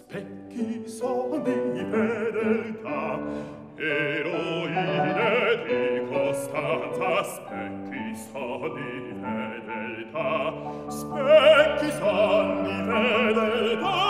specchi son di fedeltà eroine di costanza specchi son di fedeltà specchi son di fedeltà.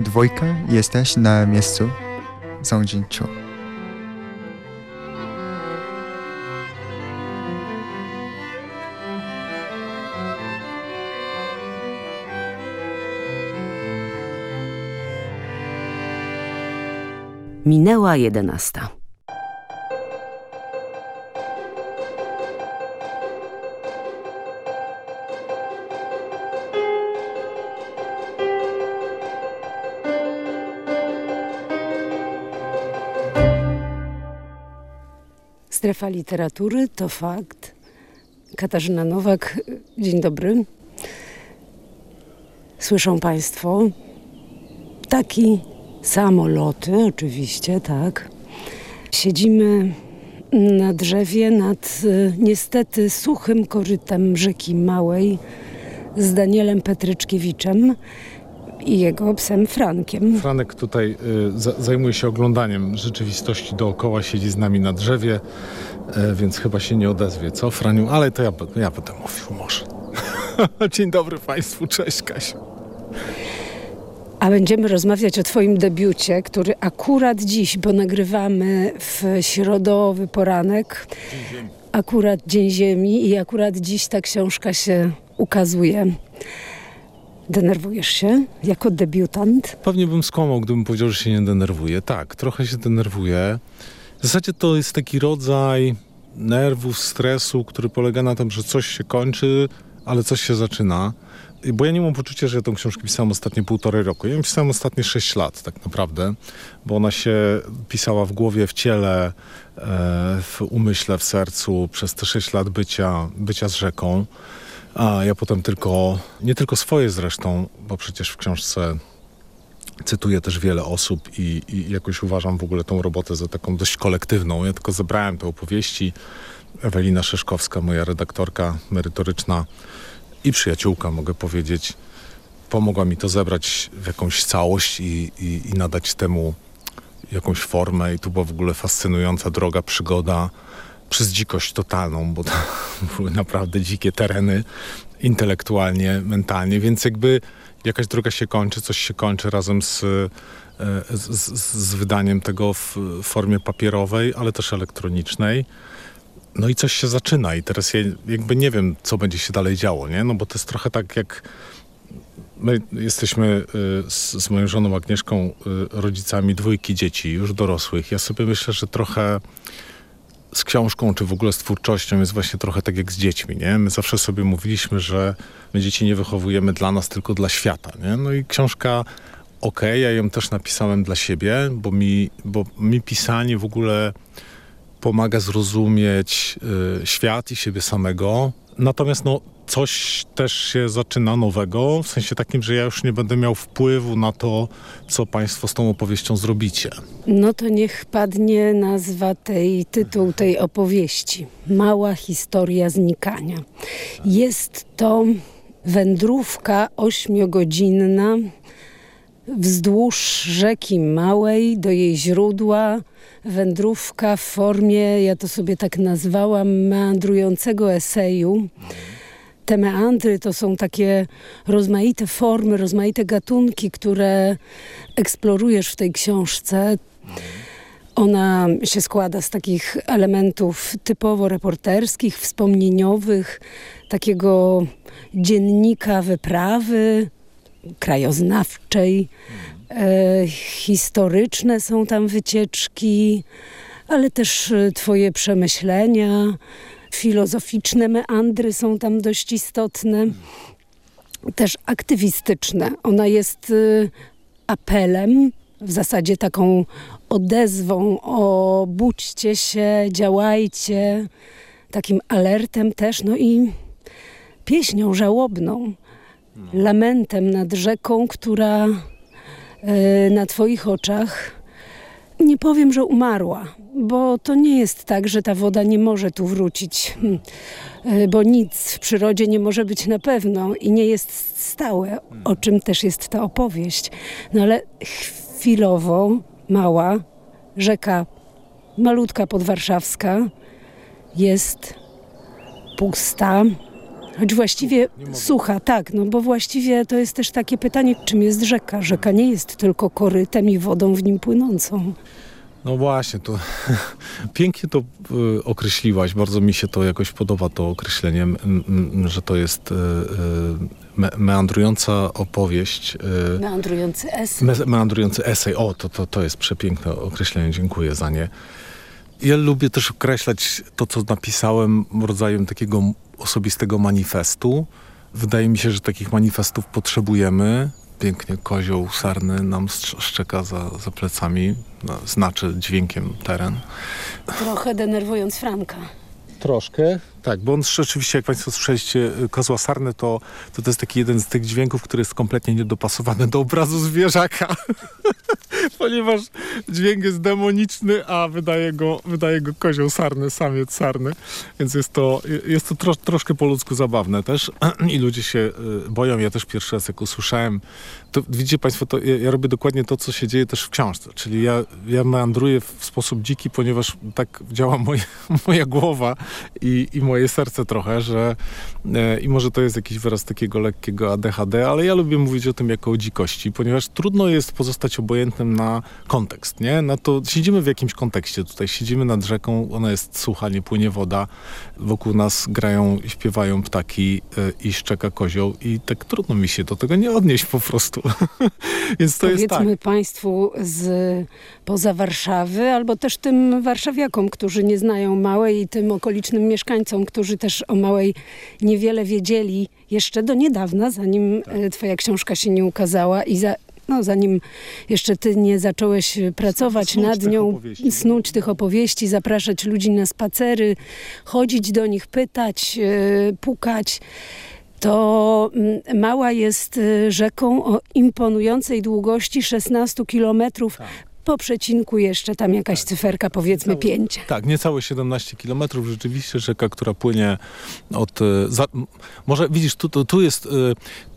Dwójka, jesteś na miejscu. Sądzińczu. Minęła jedenasta. Strefa literatury to fakt. Katarzyna Nowak, dzień dobry. Słyszą Państwo ptaki, samoloty, oczywiście, tak. Siedzimy na drzewie nad y, niestety suchym korytem rzeki Małej z Danielem Petryczkiewiczem i jego psem Frankiem. Franek tutaj y, za, zajmuje się oglądaniem rzeczywistości dookoła, siedzi z nami na drzewie, y, więc chyba się nie odezwie, co Franiu? Ale to ja, ja będę mówił może. Dzień dobry Państwu, cześć Kasiu. A będziemy rozmawiać o Twoim debiucie, który akurat dziś, bo nagrywamy w środowy poranek, akurat Dzień Ziemi i akurat dziś ta książka się ukazuje. Denerwujesz się jako debiutant? Pewnie bym skłamał, gdybym powiedział, że się nie denerwuję. Tak, trochę się denerwuję. W zasadzie to jest taki rodzaj nerwów, stresu, który polega na tym, że coś się kończy, ale coś się zaczyna. Bo ja nie mam poczucia, że ja tą książkę pisałem ostatnie półtorej roku. Ja ją pisałem ostatnie sześć lat tak naprawdę, bo ona się pisała w głowie, w ciele, e, w umyśle, w sercu przez te sześć lat bycia, bycia z rzeką. A ja potem tylko, nie tylko swoje zresztą, bo przecież w książce cytuję też wiele osób i, i jakoś uważam w ogóle tą robotę za taką dość kolektywną. Ja tylko zebrałem te opowieści. Ewelina Szyszkowska, moja redaktorka merytoryczna i przyjaciółka, mogę powiedzieć, pomogła mi to zebrać w jakąś całość i, i, i nadać temu jakąś formę. I tu była w ogóle fascynująca droga, przygoda przez dzikość totalną, bo to były naprawdę dzikie tereny intelektualnie, mentalnie, więc jakby jakaś droga się kończy, coś się kończy razem z, e, z, z, z wydaniem tego w formie papierowej, ale też elektronicznej. No i coś się zaczyna i teraz ja jakby nie wiem, co będzie się dalej działo, nie? No bo to jest trochę tak jak my jesteśmy y, z, z moją żoną Agnieszką y, rodzicami dwójki dzieci, już dorosłych. Ja sobie myślę, że trochę z książką, czy w ogóle z twórczością jest właśnie trochę tak jak z dziećmi, nie? My zawsze sobie mówiliśmy, że my dzieci nie wychowujemy dla nas, tylko dla świata, nie? No i książka, okej, ja ją też napisałem dla siebie, bo mi, bo mi pisanie w ogóle pomaga zrozumieć y, świat i siebie samego. Natomiast no, coś też się zaczyna nowego, w sensie takim, że ja już nie będę miał wpływu na to, co państwo z tą opowieścią zrobicie. No to niech padnie nazwa tej, tytuł tej opowieści. Mała historia znikania. Jest to wędrówka ośmiogodzinna wzdłuż rzeki Małej do jej źródła. Wędrówka w formie, ja to sobie tak nazwałam, meandrującego eseju. Te meandry to są takie rozmaite formy, rozmaite gatunki, które eksplorujesz w tej książce. Ona się składa z takich elementów typowo reporterskich, wspomnieniowych, takiego dziennika wyprawy krajoznawczej. E, historyczne są tam wycieczki, ale też e, twoje przemyślenia, filozoficzne meandry są tam dość istotne. Też aktywistyczne. Ona jest e, apelem, w zasadzie taką odezwą o budźcie się, działajcie, takim alertem też, no i pieśnią żałobną, lamentem nad rzeką, która e, na twoich oczach nie powiem, że umarła, bo to nie jest tak, że ta woda nie może tu wrócić, hm. e, bo nic w przyrodzie nie może być na pewno i nie jest stałe, o czym też jest ta opowieść. No ale chwilowo mała rzeka, malutka podwarszawska, jest pusta, choć właściwie sucha, tak, no bo właściwie to jest też takie pytanie, czym jest rzeka. Rzeka nie jest tylko korytem i wodą w nim płynącą. No właśnie, to pięknie to y, określiłaś. Bardzo mi się to jakoś podoba, to określenie, że to jest y, y, me, meandrująca opowieść. Y, meandrujący esej. Me, meandrujący esej. O, to, to, to jest przepiękne określenie. Dziękuję za nie. Ja lubię też określać to, co napisałem rodzajem takiego osobistego manifestu. Wydaje mi się, że takich manifestów potrzebujemy. Pięknie kozioł sarny nam szczeka za, za plecami, no, znaczy dźwiękiem teren. Trochę denerwując Franka. Troszkę, tak, bo on rzeczywiście, jak Państwo słyszeliście, y, kozła sarny, to, to to jest taki jeden z tych dźwięków, który jest kompletnie niedopasowany do obrazu zwierzaka. Ponieważ dźwięk jest demoniczny, a wydaje go, wydaje go kozioł sarny, samiec sarny. Więc jest to, jest to tro, troszkę po ludzku zabawne też. I ludzie się y, boją. Ja też pierwszy raz, jak usłyszałem, to widzicie Państwo, to ja, ja robię dokładnie to, co się dzieje też w książce. Czyli ja, ja meandruję w sposób dziki, ponieważ tak działa moja, moja głowa i, i moje serce trochę, że e, i może to jest jakiś wyraz takiego lekkiego ADHD, ale ja lubię mówić o tym jako o dzikości, ponieważ trudno jest pozostać obojętnym na kontekst, nie? Na to siedzimy w jakimś kontekście tutaj, siedzimy nad rzeką, ona jest sucha, nie płynie woda, wokół nas grają i śpiewają ptaki e, i szczeka kozioł i tak trudno mi się do tego nie odnieść po prostu. Więc to Powiedzmy jest tak. Państwu z poza Warszawy, albo też tym warszawiakom, którzy nie znają Małej i tym okolicznym mieszkańcom, którzy też o Małej niewiele wiedzieli jeszcze do niedawna, zanim tak. E, twoja książka się nie ukazała i za, no, zanim jeszcze ty nie zacząłeś pracować snuć nad nią, snuć tych opowieści, zapraszać ludzi na spacery, chodzić do nich, pytać, yy, pukać to mm, Mała jest y, rzeką o imponującej długości 16 kilometrów. Tak. Po przecinku jeszcze tam jakaś tak. cyferka, powiedzmy niecałe, 5. Tak, niecałe 17 kilometrów. Rzeczywiście rzeka, która płynie od... Y, za, może widzisz, tu, tu, tu jest... Y,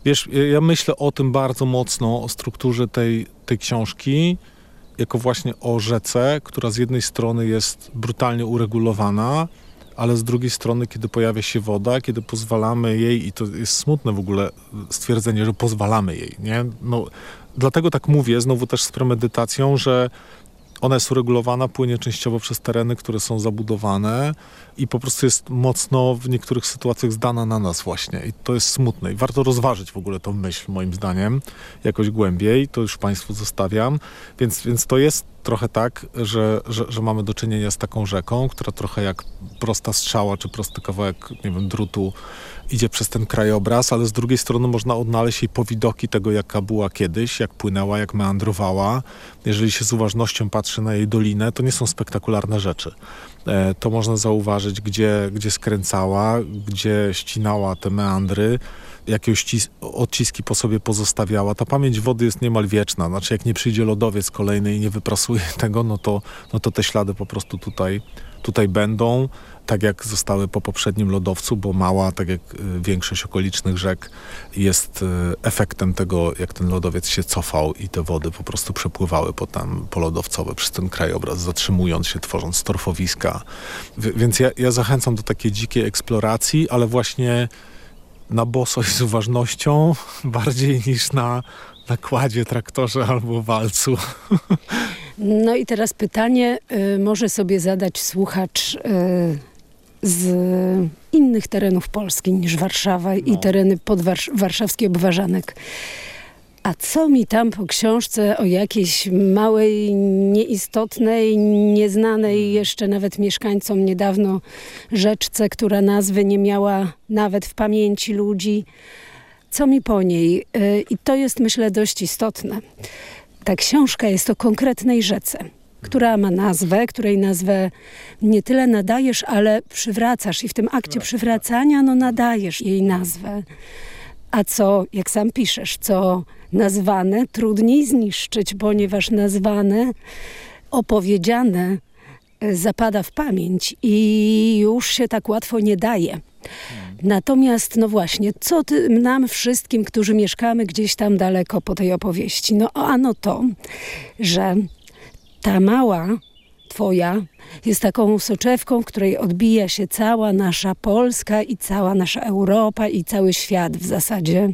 wiesz, ja myślę o tym bardzo mocno, o strukturze tej, tej książki, jako właśnie o rzece, która z jednej strony jest brutalnie uregulowana, ale z drugiej strony, kiedy pojawia się woda, kiedy pozwalamy jej, i to jest smutne w ogóle stwierdzenie, że pozwalamy jej, nie? No, dlatego tak mówię, znowu też z premedytacją, że ona jest uregulowana, płynie częściowo przez tereny, które są zabudowane i po prostu jest mocno w niektórych sytuacjach zdana na nas właśnie. I to jest smutne. I warto rozważyć w ogóle tą myśl, moim zdaniem, jakoś głębiej. To już Państwu zostawiam. Więc, więc to jest trochę tak, że, że, że, mamy do czynienia z taką rzeką, która trochę jak prosta strzała, czy prosty kawałek, nie wiem, drutu idzie przez ten krajobraz, ale z drugiej strony można odnaleźć jej powidoki tego, jaka była kiedyś, jak płynęła, jak meandrowała. Jeżeli się z uważnością patrzy na jej dolinę, to nie są spektakularne rzeczy. E, to można zauważyć, gdzie, gdzie skręcała, gdzie ścinała te meandry, jakie odciski po sobie pozostawiała. Ta pamięć wody jest niemal wieczna. Znaczy, jak nie przyjdzie lodowiec kolejny i nie wyprasuje tego, no to, no to te ślady po prostu tutaj, tutaj będą tak jak zostały po poprzednim lodowcu, bo mała, tak jak y, większość okolicznych rzek, jest y, efektem tego, jak ten lodowiec się cofał i te wody po prostu przepływały potem polodowcowe przez ten krajobraz, zatrzymując się, tworząc torfowiska. Więc ja, ja zachęcam do takiej dzikiej eksploracji, ale właśnie na boso i z uważnością, bardziej niż na nakładzie, traktorze albo walcu. No i teraz pytanie y, może sobie zadać słuchacz y, z innych terenów Polski niż Warszawa i tereny podwarszawskich obważanek. A co mi tam po książce o jakiejś małej, nieistotnej, nieznanej jeszcze nawet mieszkańcom niedawno rzeczce, która nazwy nie miała nawet w pamięci ludzi? Co mi po niej? Y, I to jest myślę dość istotne. Ta książka jest o konkretnej rzece, która ma nazwę, której nazwę nie tyle nadajesz, ale przywracasz. I w tym akcie przywracania no nadajesz jej nazwę. A co, jak sam piszesz, co nazwane trudniej zniszczyć, ponieważ nazwane, opowiedziane e, zapada w pamięć i już się tak łatwo nie daje. Natomiast, no właśnie, co ty, nam wszystkim, którzy mieszkamy gdzieś tam daleko po tej opowieści? No ano to, że ta mała twoja jest taką soczewką, w której odbija się cała nasza Polska i cała nasza Europa i cały świat w zasadzie.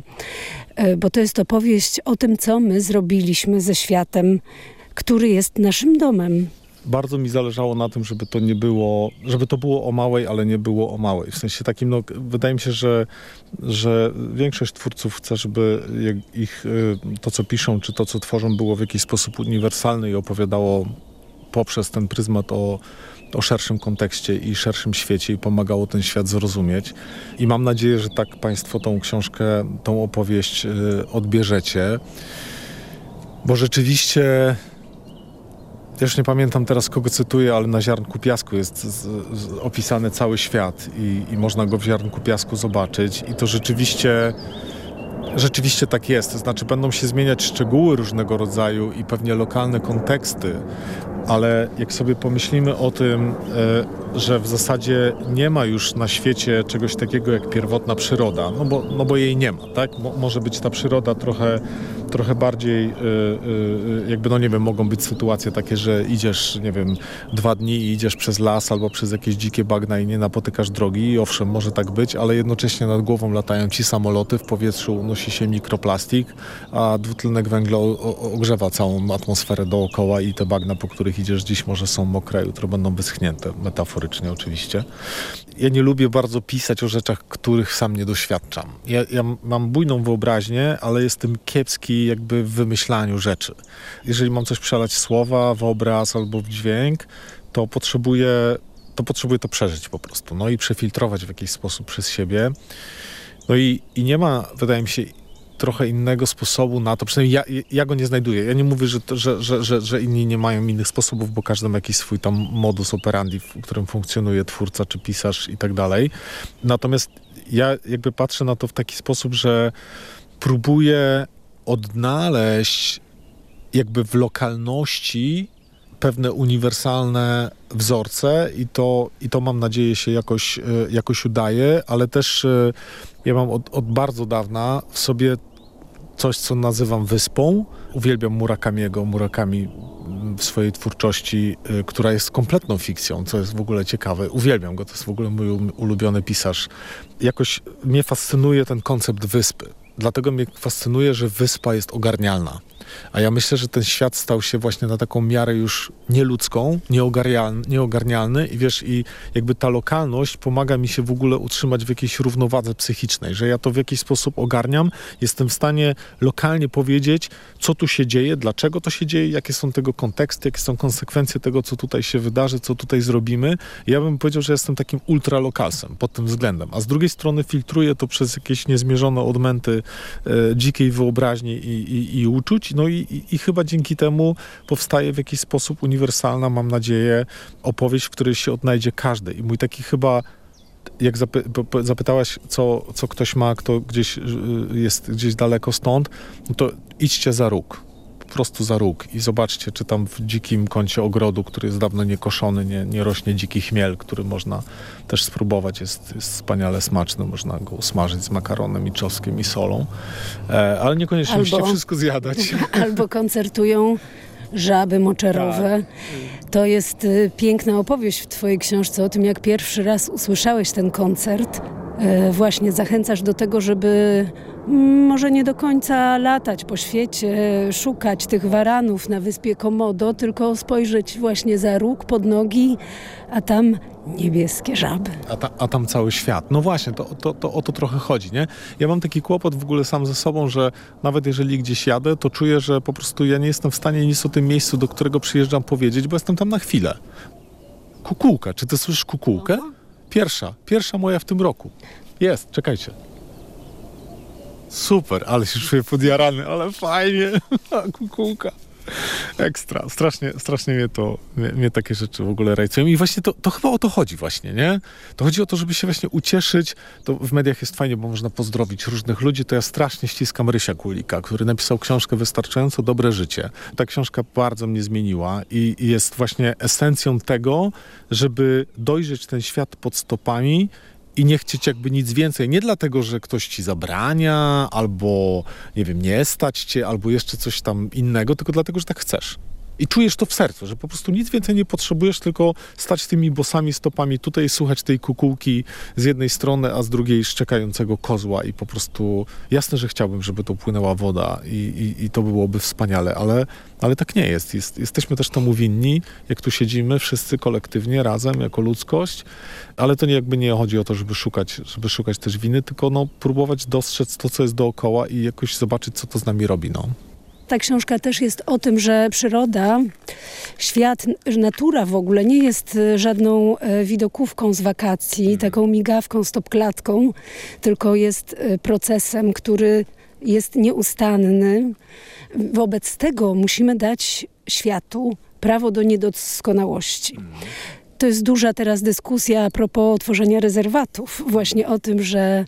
E, bo to jest opowieść o tym, co my zrobiliśmy ze światem, który jest naszym domem bardzo mi zależało na tym, żeby to nie było, żeby to było o małej, ale nie było o małej. W sensie takim, no, wydaje mi się, że, że większość twórców chce, żeby ich y, to, co piszą, czy to, co tworzą, było w jakiś sposób uniwersalne i opowiadało poprzez ten pryzmat o, o szerszym kontekście i szerszym świecie i pomagało ten świat zrozumieć. I mam nadzieję, że tak Państwo tą książkę, tą opowieść y, odbierzecie, bo rzeczywiście już nie pamiętam teraz, kogo cytuję, ale na ziarnku piasku jest z, z, opisany cały świat i, i można go w ziarnku piasku zobaczyć. I to rzeczywiście Rzeczywiście tak jest, to znaczy będą się zmieniać szczegóły różnego rodzaju i pewnie lokalne konteksty, ale jak sobie pomyślimy o tym, e, że w zasadzie nie ma już na świecie czegoś takiego jak pierwotna przyroda, no bo, no bo jej nie ma, tak? Mo, może być ta przyroda trochę trochę bardziej, y, y, y, jakby no nie wiem, mogą być sytuacje takie, że idziesz, nie wiem, dwa dni i idziesz przez las albo przez jakieś dzikie bagna i nie napotykasz drogi i owszem, może tak być, ale jednocześnie nad głową latają ci samoloty, w powietrzu unosi się mikroplastik, a dwutlenek węgla ogrzewa całą atmosferę dookoła i te bagna, po których idziesz dziś może są mokre, jutro będą wyschnięte, metaforycznie oczywiście. Ja nie lubię bardzo pisać o rzeczach, których sam nie doświadczam. Ja, ja mam bujną wyobraźnię, ale jestem kiepski jakby w wymyślaniu rzeczy. Jeżeli mam coś przelać słowa w obraz albo w dźwięk, to potrzebuję to, potrzebuję to przeżyć po prostu, no i przefiltrować w jakiś sposób przez siebie. No i, i nie ma, wydaje mi się, trochę innego sposobu na to, przynajmniej ja, ja go nie znajduję. Ja nie mówię, że, że, że, że, że inni nie mają innych sposobów, bo każdy ma jakiś swój tam modus operandi, w którym funkcjonuje twórca czy pisarz i tak dalej. Natomiast ja jakby patrzę na to w taki sposób, że próbuję odnaleźć jakby w lokalności pewne uniwersalne wzorce i to, i to mam nadzieję się jakoś, e, jakoś udaje, ale też e, ja mam od, od bardzo dawna w sobie coś, co nazywam wyspą. Uwielbiam Murakamiego, Murakami w swojej twórczości, e, która jest kompletną fikcją, co jest w ogóle ciekawe. Uwielbiam go, to jest w ogóle mój ulubiony pisarz. Jakoś mnie fascynuje ten koncept wyspy dlatego mnie fascynuje, że wyspa jest ogarnialna. A ja myślę, że ten świat stał się właśnie na taką miarę już nieludzką, nieogarnialny i wiesz, i jakby ta lokalność pomaga mi się w ogóle utrzymać w jakiejś równowadze psychicznej, że ja to w jakiś sposób ogarniam, jestem w stanie lokalnie powiedzieć, co tu się dzieje, dlaczego to się dzieje, jakie są tego konteksty, jakie są konsekwencje tego, co tutaj się wydarzy, co tutaj zrobimy. Ja bym powiedział, że jestem takim ultralokalsem pod tym względem, a z drugiej strony filtruję to przez jakieś niezmierzone odmęty e, dzikiej wyobraźni i, i, i uczuć, no i, i, i, chyba dzięki temu powstaje w jakiś sposób uniwersalna, mam nadzieję, opowieść, w której się odnajdzie każdy. I mój taki chyba jak zapy zapytałaś, co, co ktoś ma, kto gdzieś y, jest gdzieś daleko stąd, no to idźcie za róg po prostu za róg i zobaczcie, czy tam w dzikim kącie ogrodu, który jest dawno niekoszony, nie, nie rośnie dziki chmiel, który można też spróbować. Jest, jest wspaniale smaczny, można go usmażyć z makaronem i czosnkiem i solą, e, ale niekoniecznie albo, musicie wszystko zjadać. Albo koncertują żaby moczerowe. Tak. To jest y, piękna opowieść w twojej książce o tym, jak pierwszy raz usłyszałeś ten koncert e, właśnie zachęcasz do tego, żeby może nie do końca latać po świecie, szukać tych waranów na wyspie Komodo, tylko spojrzeć właśnie za róg, pod nogi, a tam niebieskie żaby. A, ta, a, tam cały świat. No właśnie, to, to, to o to trochę chodzi, nie? Ja mam taki kłopot w ogóle sam ze sobą, że nawet jeżeli gdzieś jadę, to czuję, że po prostu ja nie jestem w stanie nic o tym miejscu, do którego przyjeżdżam powiedzieć, bo jestem tam na chwilę. Kukułka. Czy ty słyszysz kukułkę? Pierwsza. Pierwsza moja w tym roku. Jest, czekajcie. Super, ale się czuję podjarany, ale fajnie. kukułka. Ekstra. Strasznie, strasznie mnie to, mnie, mnie, takie rzeczy w ogóle rajcują. I właśnie to, to chyba o to chodzi właśnie, nie? To chodzi o to, żeby się właśnie ucieszyć. To w mediach jest fajnie, bo można pozdrowić różnych ludzi. To ja strasznie ściskam Rysia Kulika, który napisał książkę Wystarczająco Dobre Życie. Ta książka bardzo mnie zmieniła i, i jest właśnie esencją tego, żeby dojrzeć ten świat pod stopami i nie chcieć jakby nic więcej. Nie dlatego, że ktoś ci zabrania, albo nie wiem, nie stać cię, albo jeszcze coś tam innego, tylko dlatego, że tak chcesz. I czujesz to w sercu, że po prostu nic więcej nie potrzebujesz, tylko stać tymi bosami stopami tutaj, słuchać tej kukułki z jednej strony, a z drugiej szczekającego kozła i po prostu jasne, że chciałbym, żeby to płynęła woda i, i, i to byłoby wspaniale, ale, ale tak nie jest. jest. Jesteśmy też temu winni, jak tu siedzimy wszyscy kolektywnie, razem, jako ludzkość, ale to nie, jakby nie chodzi o to, żeby szukać, żeby szukać też winy, tylko no, próbować dostrzec to, co jest dookoła i jakoś zobaczyć, co to z nami robi. No. Ta książka też jest o tym, że przyroda, świat, natura w ogóle nie jest e, żadną e, widokówką z wakacji, mhm. taką migawką, stopklatką, tylko jest e, procesem, który jest nieustanny. Wobec tego musimy dać światu prawo do niedoskonałości. To jest duża teraz dyskusja a propos tworzenia rezerwatów. Właśnie o tym, że,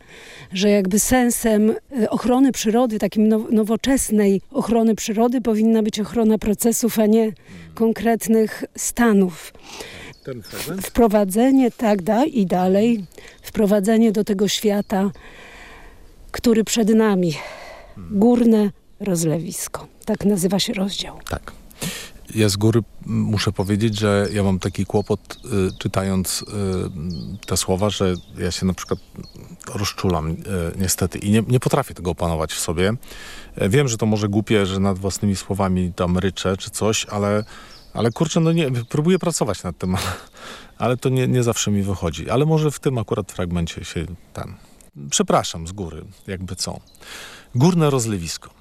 że jakby sensem y, ochrony przyrody, takim nowoczesnej ochrony przyrody powinna być ochrona procesów, a nie konkretnych stanów. Wprowadzenie, tak, da, i dalej, wprowadzenie do tego świata, który przed nami. Górne rozlewisko. Tak nazywa się rozdział. Tak ja z góry muszę powiedzieć, że ja mam taki kłopot y, czytając y, te słowa, że ja się na przykład rozczulam y, niestety i nie, nie potrafię tego opanować w sobie. E, wiem, że to może głupie, że nad własnymi słowami tam ryczę czy coś, ale, ale kurczę, no nie, próbuję pracować nad tym, ale to nie, nie zawsze mi wychodzi. Ale może w tym akurat fragmencie się ten... Przepraszam z góry, jakby co. Górne rozlewisko.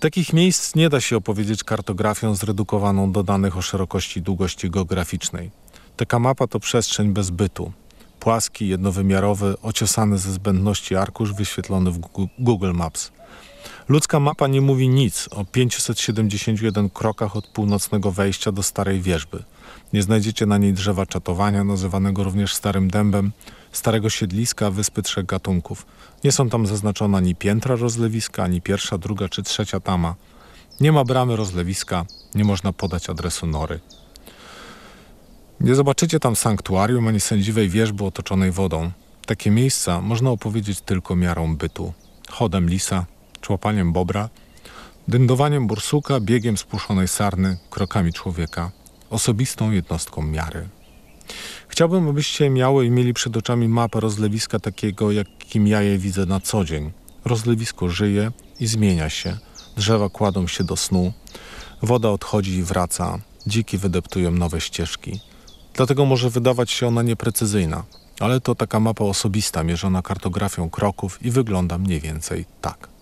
Takich miejsc nie da się opowiedzieć kartografią zredukowaną do danych o szerokości i długości geograficznej. Taka mapa to przestrzeń bez bytu. Płaski, jednowymiarowy, ociosany ze zbędności arkusz wyświetlony w Google Maps. Ludzka mapa nie mówi nic o 571 krokach od północnego wejścia do Starej Wierzby. Nie znajdziecie na niej drzewa czatowania, nazywanego również Starym Dębem, starego siedliska wyspy trzech gatunków. Nie są tam zaznaczone ani piętra rozlewiska, ani pierwsza, druga czy trzecia tama. Nie ma bramy rozlewiska, nie można podać adresu nory. Nie zobaczycie tam sanktuarium ani sędziwej wierzby otoczonej wodą. Takie miejsca można opowiedzieć tylko miarą bytu. Chodem lisa, człapaniem bobra, dyndowaniem bursuka, biegiem spuszonej sarny, krokami człowieka, osobistą jednostką miary. Chciałbym, abyście miały i mieli przed oczami mapę rozlewiska takiego, jakim ja je widzę na co dzień. Rozlewisko żyje i zmienia się. Drzewa kładą się do snu. Woda odchodzi i wraca. Dziki wydeptują nowe ścieżki. Dlatego może wydawać się ona nieprecyzyjna, ale to taka mapa osobista, mierzona kartografią kroków i wygląda mniej więcej tak.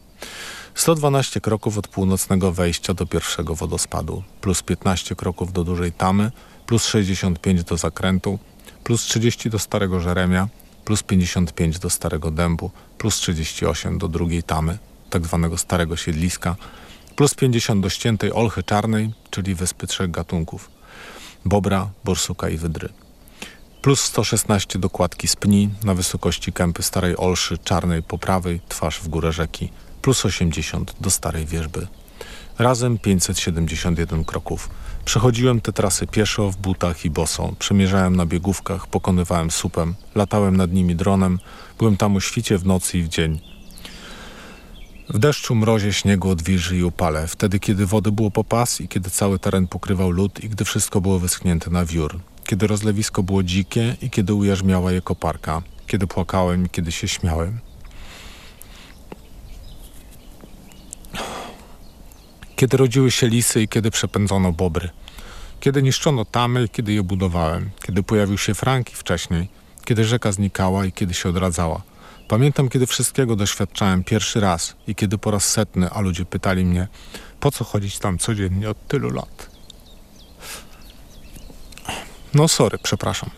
112 kroków od północnego wejścia do pierwszego wodospadu, plus 15 kroków do dużej tamy, plus 65 do zakrętu, plus 30 do Starego Żeremia, plus 55 do Starego Dębu, plus 38 do drugiej tamy, tak zwanego Starego Siedliska, plus 50 do ściętej Olchy Czarnej, czyli wyspy trzech gatunków, bobra, borsuka i wydry. Plus 116 do kładki z pni na wysokości kępy Starej Olszy Czarnej po prawej, twarz w górę rzeki, plus 80 do Starej Wierzby. Razem 571 kroków. Przechodziłem te trasy pieszo, w butach i boso. Przemierzałem na biegówkach, pokonywałem supem, latałem nad nimi dronem. Byłem tam o świcie w nocy i w dzień. W deszczu, mrozie, śniegu, odwilży i upale. Wtedy, kiedy wody było po pas i kiedy cały teren pokrywał lód i gdy wszystko było wyschnięte na wiór. Kiedy rozlewisko było dzikie i kiedy ujarzmiała je koparka. kiedy płakałem i kiedy się śmiałem. Kiedy rodziły się lisy i kiedy przepędzono bobry. Kiedy niszczono tamy kiedy je budowałem. Kiedy pojawił się Franki wcześniej. Kiedy rzeka znikała i kiedy się odradzała. Pamiętam, kiedy wszystkiego doświadczałem pierwszy raz i kiedy po raz setny, a ludzie pytali mnie, po co chodzić tam codziennie od tylu lat. No sorry, przepraszam.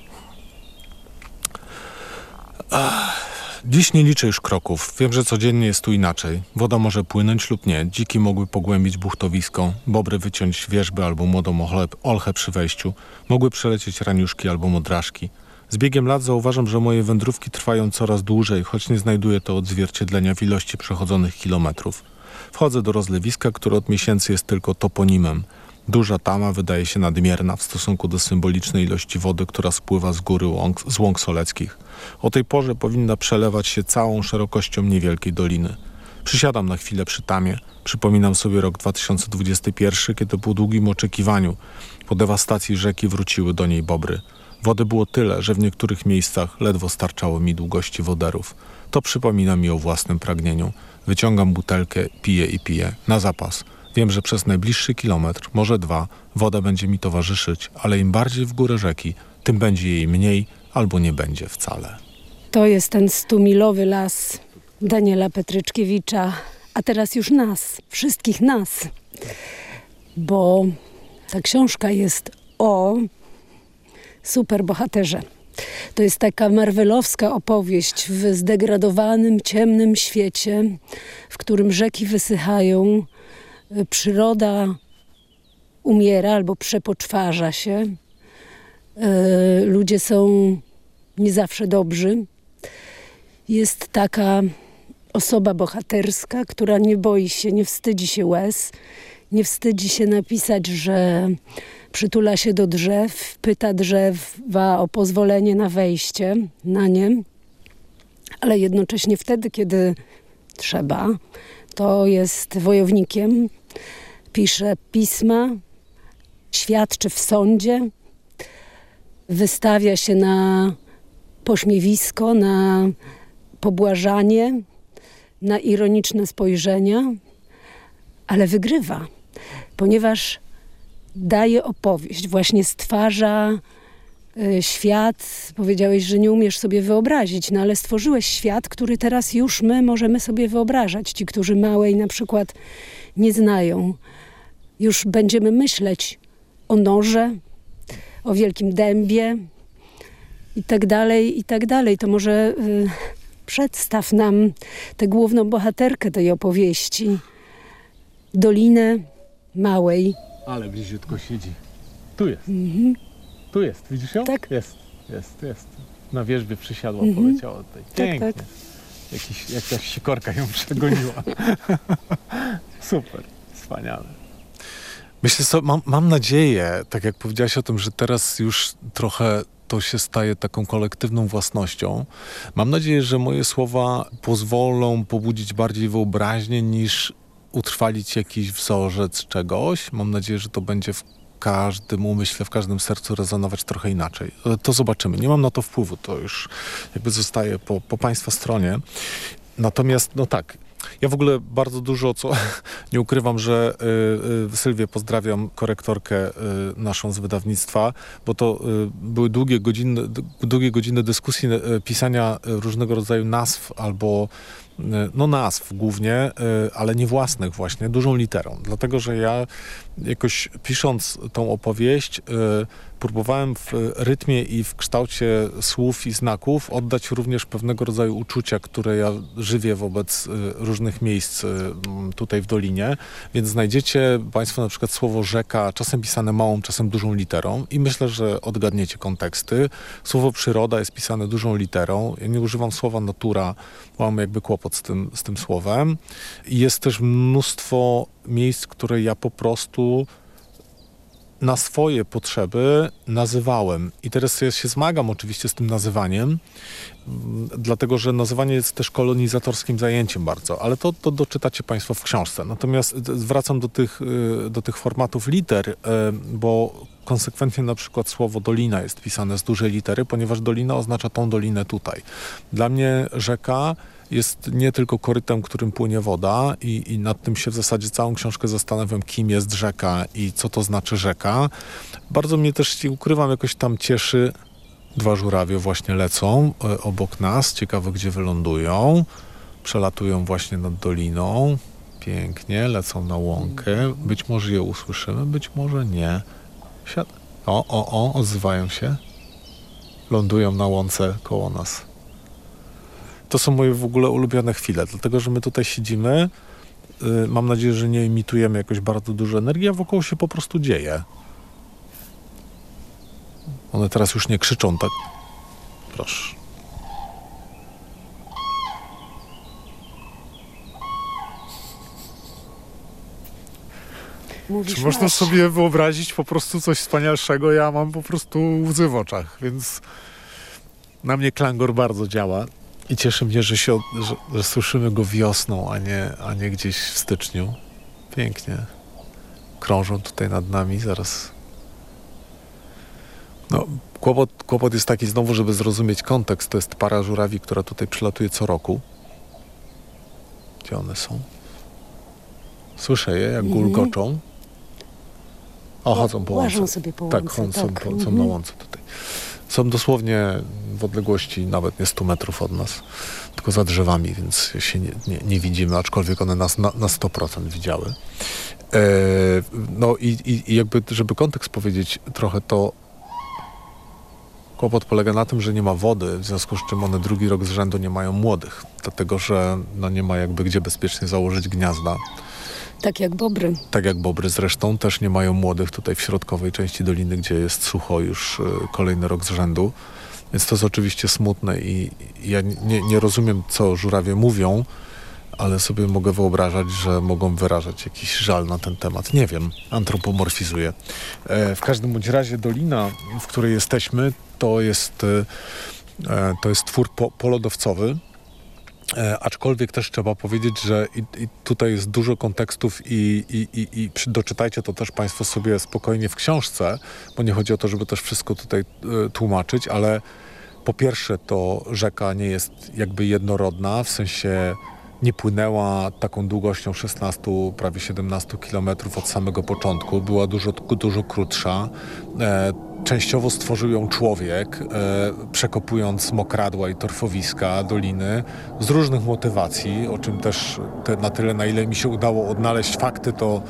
Ach, dziś nie liczę już kroków. Wiem, że codziennie jest tu inaczej. Woda może płynąć lub nie. Dziki mogły pogłębić buchtowisko, bobry wyciąć wierzby albo młodą olchę przy wejściu. Mogły przelecieć raniuszki albo modraszki. Z biegiem lat zauważam, że moje wędrówki trwają coraz dłużej, choć nie znajduję to odzwierciedlenia w ilości przechodzonych kilometrów. Wchodzę do rozlewiska, które od miesięcy jest tylko toponimem. Duża tama wydaje się nadmierna w stosunku do symbolicznej ilości wody, która spływa z góry łąk, z łąk soleckich. O tej porze powinna przelewać się całą szerokością niewielkiej doliny. Przysiadam na chwilę przy tamie. Przypominam sobie rok 2021, kiedy po długim oczekiwaniu po dewastacji rzeki wróciły do niej bobry. Wody było tyle, że w niektórych miejscach ledwo starczało mi długości woderów. To przypomina mi o własnym pragnieniu. Wyciągam butelkę, piję i piję. Na zapas. Wiem, że przez najbliższy kilometr, może dwa, woda będzie mi towarzyszyć, ale im bardziej w górę rzeki, tym będzie jej mniej albo nie będzie wcale. To jest ten stumilowy las Daniela Petryczkiewicza, a teraz już nas, wszystkich nas. Bo ta książka jest o superbohaterze. To jest taka marvelowska opowieść w zdegradowanym, ciemnym świecie, w którym rzeki wysychają, przyroda umiera albo przepoczwarza się. E, ludzie są nie zawsze dobrzy. Jest taka osoba bohaterska, która nie boi się, nie wstydzi się łez, nie wstydzi się napisać, że przytula się do drzew, pyta drzewa o pozwolenie na wejście na nie, ale jednocześnie wtedy, kiedy trzeba, to jest wojownikiem, pisze pisma, świadczy w sądzie, wystawia się na pośmiewisko, na pobłażanie, na ironiczne spojrzenia, ale wygrywa, ponieważ daje opowieść, właśnie stwarza świat, powiedziałeś, że nie umiesz sobie wyobrazić, no ale stworzyłeś świat, który teraz już my możemy sobie wyobrażać. Ci, którzy małej na przykład nie znają. Już będziemy myśleć o noże, o wielkim dębie i tak dalej, i tak dalej. To może y, przedstaw nam tę główną bohaterkę tej opowieści. Dolinę Małej. Ale bliziutko siedzi. Tu jest. Mhm. Tu jest, widzisz ją? Tak. Jest, jest, jest. Na wierzbie przysiadła, mhm. poleciała tutaj. Tak, Pięknie. tak. Jakiś, jakaś sikorka ją przegoniła. Super, wspaniale. Myślę sobie, mam, mam nadzieję, tak jak powiedziałaś o tym, że teraz już trochę to się staje taką kolektywną własnością. Mam nadzieję, że moje słowa pozwolą pobudzić bardziej wyobraźnię niż utrwalić jakiś wzorzec czegoś. Mam nadzieję, że to będzie w każdym umyśle, w każdym sercu rezonować trochę inaczej. To zobaczymy. Nie mam na to wpływu, to już jakby zostaje po, po Państwa stronie. Natomiast, no tak, ja w ogóle bardzo dużo, co nie ukrywam, że y, y, Sylwię pozdrawiam, korektorkę y, naszą z wydawnictwa, bo to y, były długie godziny, długie godziny dyskusji, y, pisania różnego rodzaju nazw albo no nazw głównie, ale nie własnych właśnie, dużą literą. Dlatego, że ja jakoś pisząc tą opowieść próbowałem w rytmie i w kształcie słów i znaków oddać również pewnego rodzaju uczucia, które ja żywię wobec y, różnych miejsc y, tutaj w Dolinie. Więc znajdziecie Państwo na przykład słowo rzeka, czasem pisane małą, czasem dużą literą i myślę, że odgadniecie konteksty. Słowo przyroda jest pisane dużą literą. Ja nie używam słowa natura, mam jakby kłopot z tym, z tym słowem. Jest też mnóstwo miejsc, które ja po prostu na swoje potrzeby nazywałem. I teraz ja się zmagam oczywiście z tym nazywaniem, mm, dlatego że nazywanie jest też kolonizatorskim zajęciem bardzo, ale to, to doczytacie Państwo w książce. Natomiast wracam do tych, y, do tych formatów liter, y, bo konsekwentnie na przykład słowo dolina jest pisane z dużej litery, ponieważ dolina oznacza tą dolinę tutaj. Dla mnie rzeka jest nie tylko korytem, którym płynie woda i, i nad tym się w zasadzie całą książkę zastanawiam, kim jest rzeka i co to znaczy rzeka. Bardzo mnie też, nie ukrywam, jakoś tam cieszy, dwa żurawie właśnie lecą e, obok nas, ciekawe gdzie wylądują, przelatują właśnie nad doliną, pięknie, lecą na łąkę, być może je usłyszymy, być może nie. Siad o, o, o, odzywają się, lądują na łące koło nas to są moje w ogóle ulubione chwile, dlatego że my tutaj siedzimy. Yy, mam nadzieję, że nie imitujemy jakoś bardzo dużo energii, a wokół się po prostu dzieje. One teraz już nie krzyczą tak. Proszę. Mówisz, Czy można masz. sobie wyobrazić po prostu coś wspanialszego? Ja mam po prostu łzy w oczach, więc na mnie klangor bardzo działa. I cieszy mnie, że, się, że, że słyszymy go wiosną, a nie, a nie gdzieś w styczniu. Pięknie. Krążą tutaj nad nami, zaraz. No, kłopot, kłopot jest taki znowu, żeby zrozumieć kontekst. To jest para żurawi, która tutaj przylatuje co roku. Gdzie one są? Słyszę je, jak gulgoczą. O, chodzą po łące. Tak, są, tak. są Mhm. na łące tutaj. Są dosłownie w odległości nawet nie 100 metrów od nas, tylko za drzewami, więc się nie, nie, nie widzimy, aczkolwiek one nas na, na 100% widziały. E, no i, i, i jakby, żeby kontekst powiedzieć trochę, to kłopot polega na tym, że nie ma wody, w związku z czym one drugi rok z rzędu nie mają młodych, dlatego że no, nie ma jakby gdzie bezpiecznie założyć gniazda. Tak jak bobry. Tak jak bobry zresztą też nie mają młodych tutaj w środkowej części doliny, gdzie jest sucho już y, kolejny rok z rzędu. Więc to jest oczywiście smutne i ja nie, nie rozumiem, co żurawie mówią, ale sobie mogę wyobrażać, że mogą wyrażać jakiś żal na ten temat. Nie wiem, antropomorfizuję. E, w każdym bądź razie dolina, w której jesteśmy, to jest, y, e, to jest twór po, polodowcowy. E, aczkolwiek też trzeba powiedzieć, że i, i tutaj jest dużo kontekstów i, i, i, doczytajcie to też Państwo sobie spokojnie w książce, bo nie chodzi o to, żeby też wszystko tutaj e, tłumaczyć, ale po pierwsze to rzeka nie jest jakby jednorodna, w sensie nie płynęła taką długością 16, prawie 17 kilometrów od samego początku. Była dużo, dużo krótsza. E, częściowo stworzył ją człowiek, e, przekopując mokradła i torfowiska doliny z różnych motywacji, o czym też te, na tyle, na ile mi się udało odnaleźć fakty, to,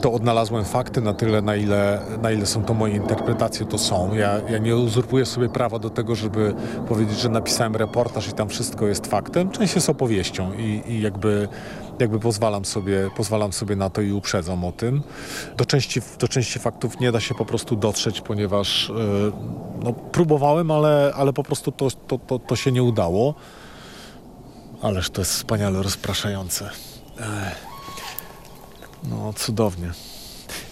to odnalazłem fakty, na tyle, na ile, na ile są to moje interpretacje, to są. Ja, ja nie uzurpuję sobie prawa do tego, żeby powiedzieć, że napisałem reportaż i tam wszystko jest faktem. Część jest opowieścią i, i jakby, jakby pozwalam, sobie, pozwalam sobie na to i uprzedzam o tym. Do części, do części faktów nie da się po prostu dotrzeć, ponieważ yy, no, próbowałem, ale, ale po prostu to, to, to, to się nie udało. Ależ to jest wspaniale rozpraszające. Ech. No, cudownie.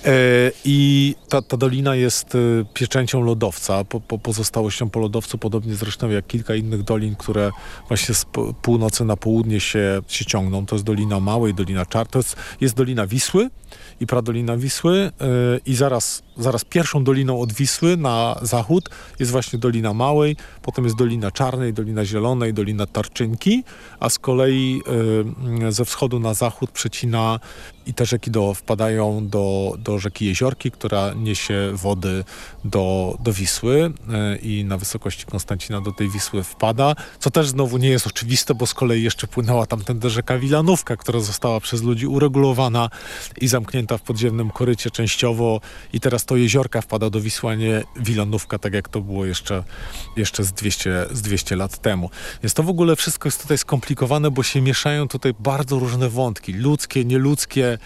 E, I ta, ta dolina jest e, pieczęcią lodowca, po, po pozostałością po lodowcu, podobnie zresztą jak kilka innych dolin, które właśnie z północy na południe się, się ciągną. To jest Dolina Małej, Dolina Czar, jest Dolina Wisły i Pradolina Wisły e, i zaraz, zaraz pierwszą doliną od Wisły na zachód jest właśnie Dolina Małej, potem jest Dolina Czarnej, Dolina Zielonej, Dolina Tarczynki, a z kolei e, ze wschodu na zachód przecina i te rzeki do, wpadają do, do rzeki Jeziorki, która niesie wody do, do Wisły e, i na wysokości Konstancina do tej Wisły wpada, co też znowu nie jest oczywiste, bo z kolei jeszcze płynęła tamtędy rzeka Wilanówka, która została przez ludzi uregulowana i zamknięta w podziemnym korycie częściowo i teraz to Jeziorka wpada do Wisły, a nie Wilanówka, tak jak to było jeszcze, jeszcze z, 200, z 200 lat temu. Więc to w ogóle wszystko jest tutaj skomplikowane, bo się mieszają tutaj bardzo różne wątki, ludzkie, nieludzkie,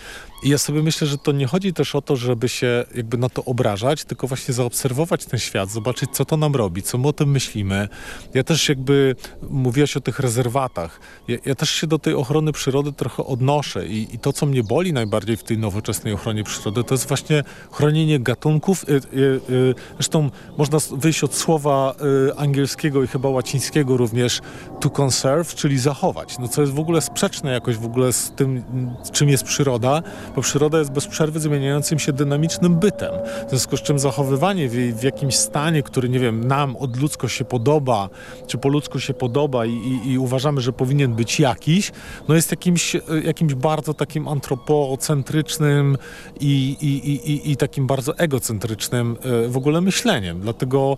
i ja sobie myślę, że to nie chodzi też o to, żeby się jakby na to obrażać, tylko właśnie zaobserwować ten świat, zobaczyć, co to nam robi, co my o tym myślimy. Ja też jakby mówiłaś o tych rezerwatach. Ja, ja też się do tej ochrony przyrody trochę odnoszę i, i to, co mnie boli najbardziej w tej nowoczesnej ochronie przyrody, to jest właśnie chronienie gatunków. Y, y, y, zresztą można wyjść od słowa y, angielskiego i chyba łacińskiego również to conserve, czyli zachować. No co jest w ogóle sprzeczne jakoś w ogóle z tym, czym jest przyroda, bo przyroda jest bez przerwy zmieniającym się dynamicznym bytem. W związku z czym zachowywanie w, w jakimś stanie, który, nie wiem, nam od ludzko się podoba, czy po ludzku się podoba i, i, i uważamy, że powinien być jakiś, no jest jakimś, jakimś bardzo takim antropocentrycznym i, i, i, i takim bardzo egocentrycznym e, w ogóle myśleniem. Dlatego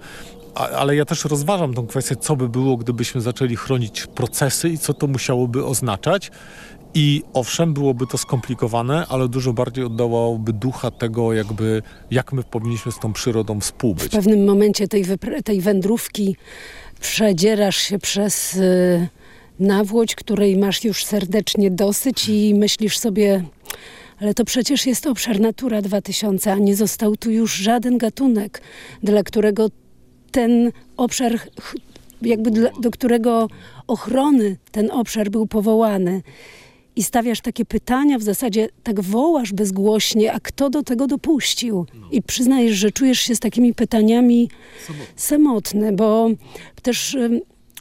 ale ja też rozważam tą kwestię, co by było, gdybyśmy zaczęli chronić procesy i co to musiałoby oznaczać. I owszem, byłoby to skomplikowane, ale dużo bardziej oddawałoby ducha tego, jakby, jak my powinniśmy z tą przyrodą współbyć. W pewnym momencie tej, tej wędrówki przedzierasz się przez y, nawłoć, której masz już serdecznie dosyć i myślisz sobie, ale to przecież jest obszar Natura 2000, a nie został tu już żaden gatunek, dla którego ten obszar, jakby do którego ochrony ten obszar był powołany. I stawiasz takie pytania, w zasadzie tak wołasz bezgłośnie, a kto do tego dopuścił? I przyznajesz, że czujesz się z takimi pytaniami samotny, bo też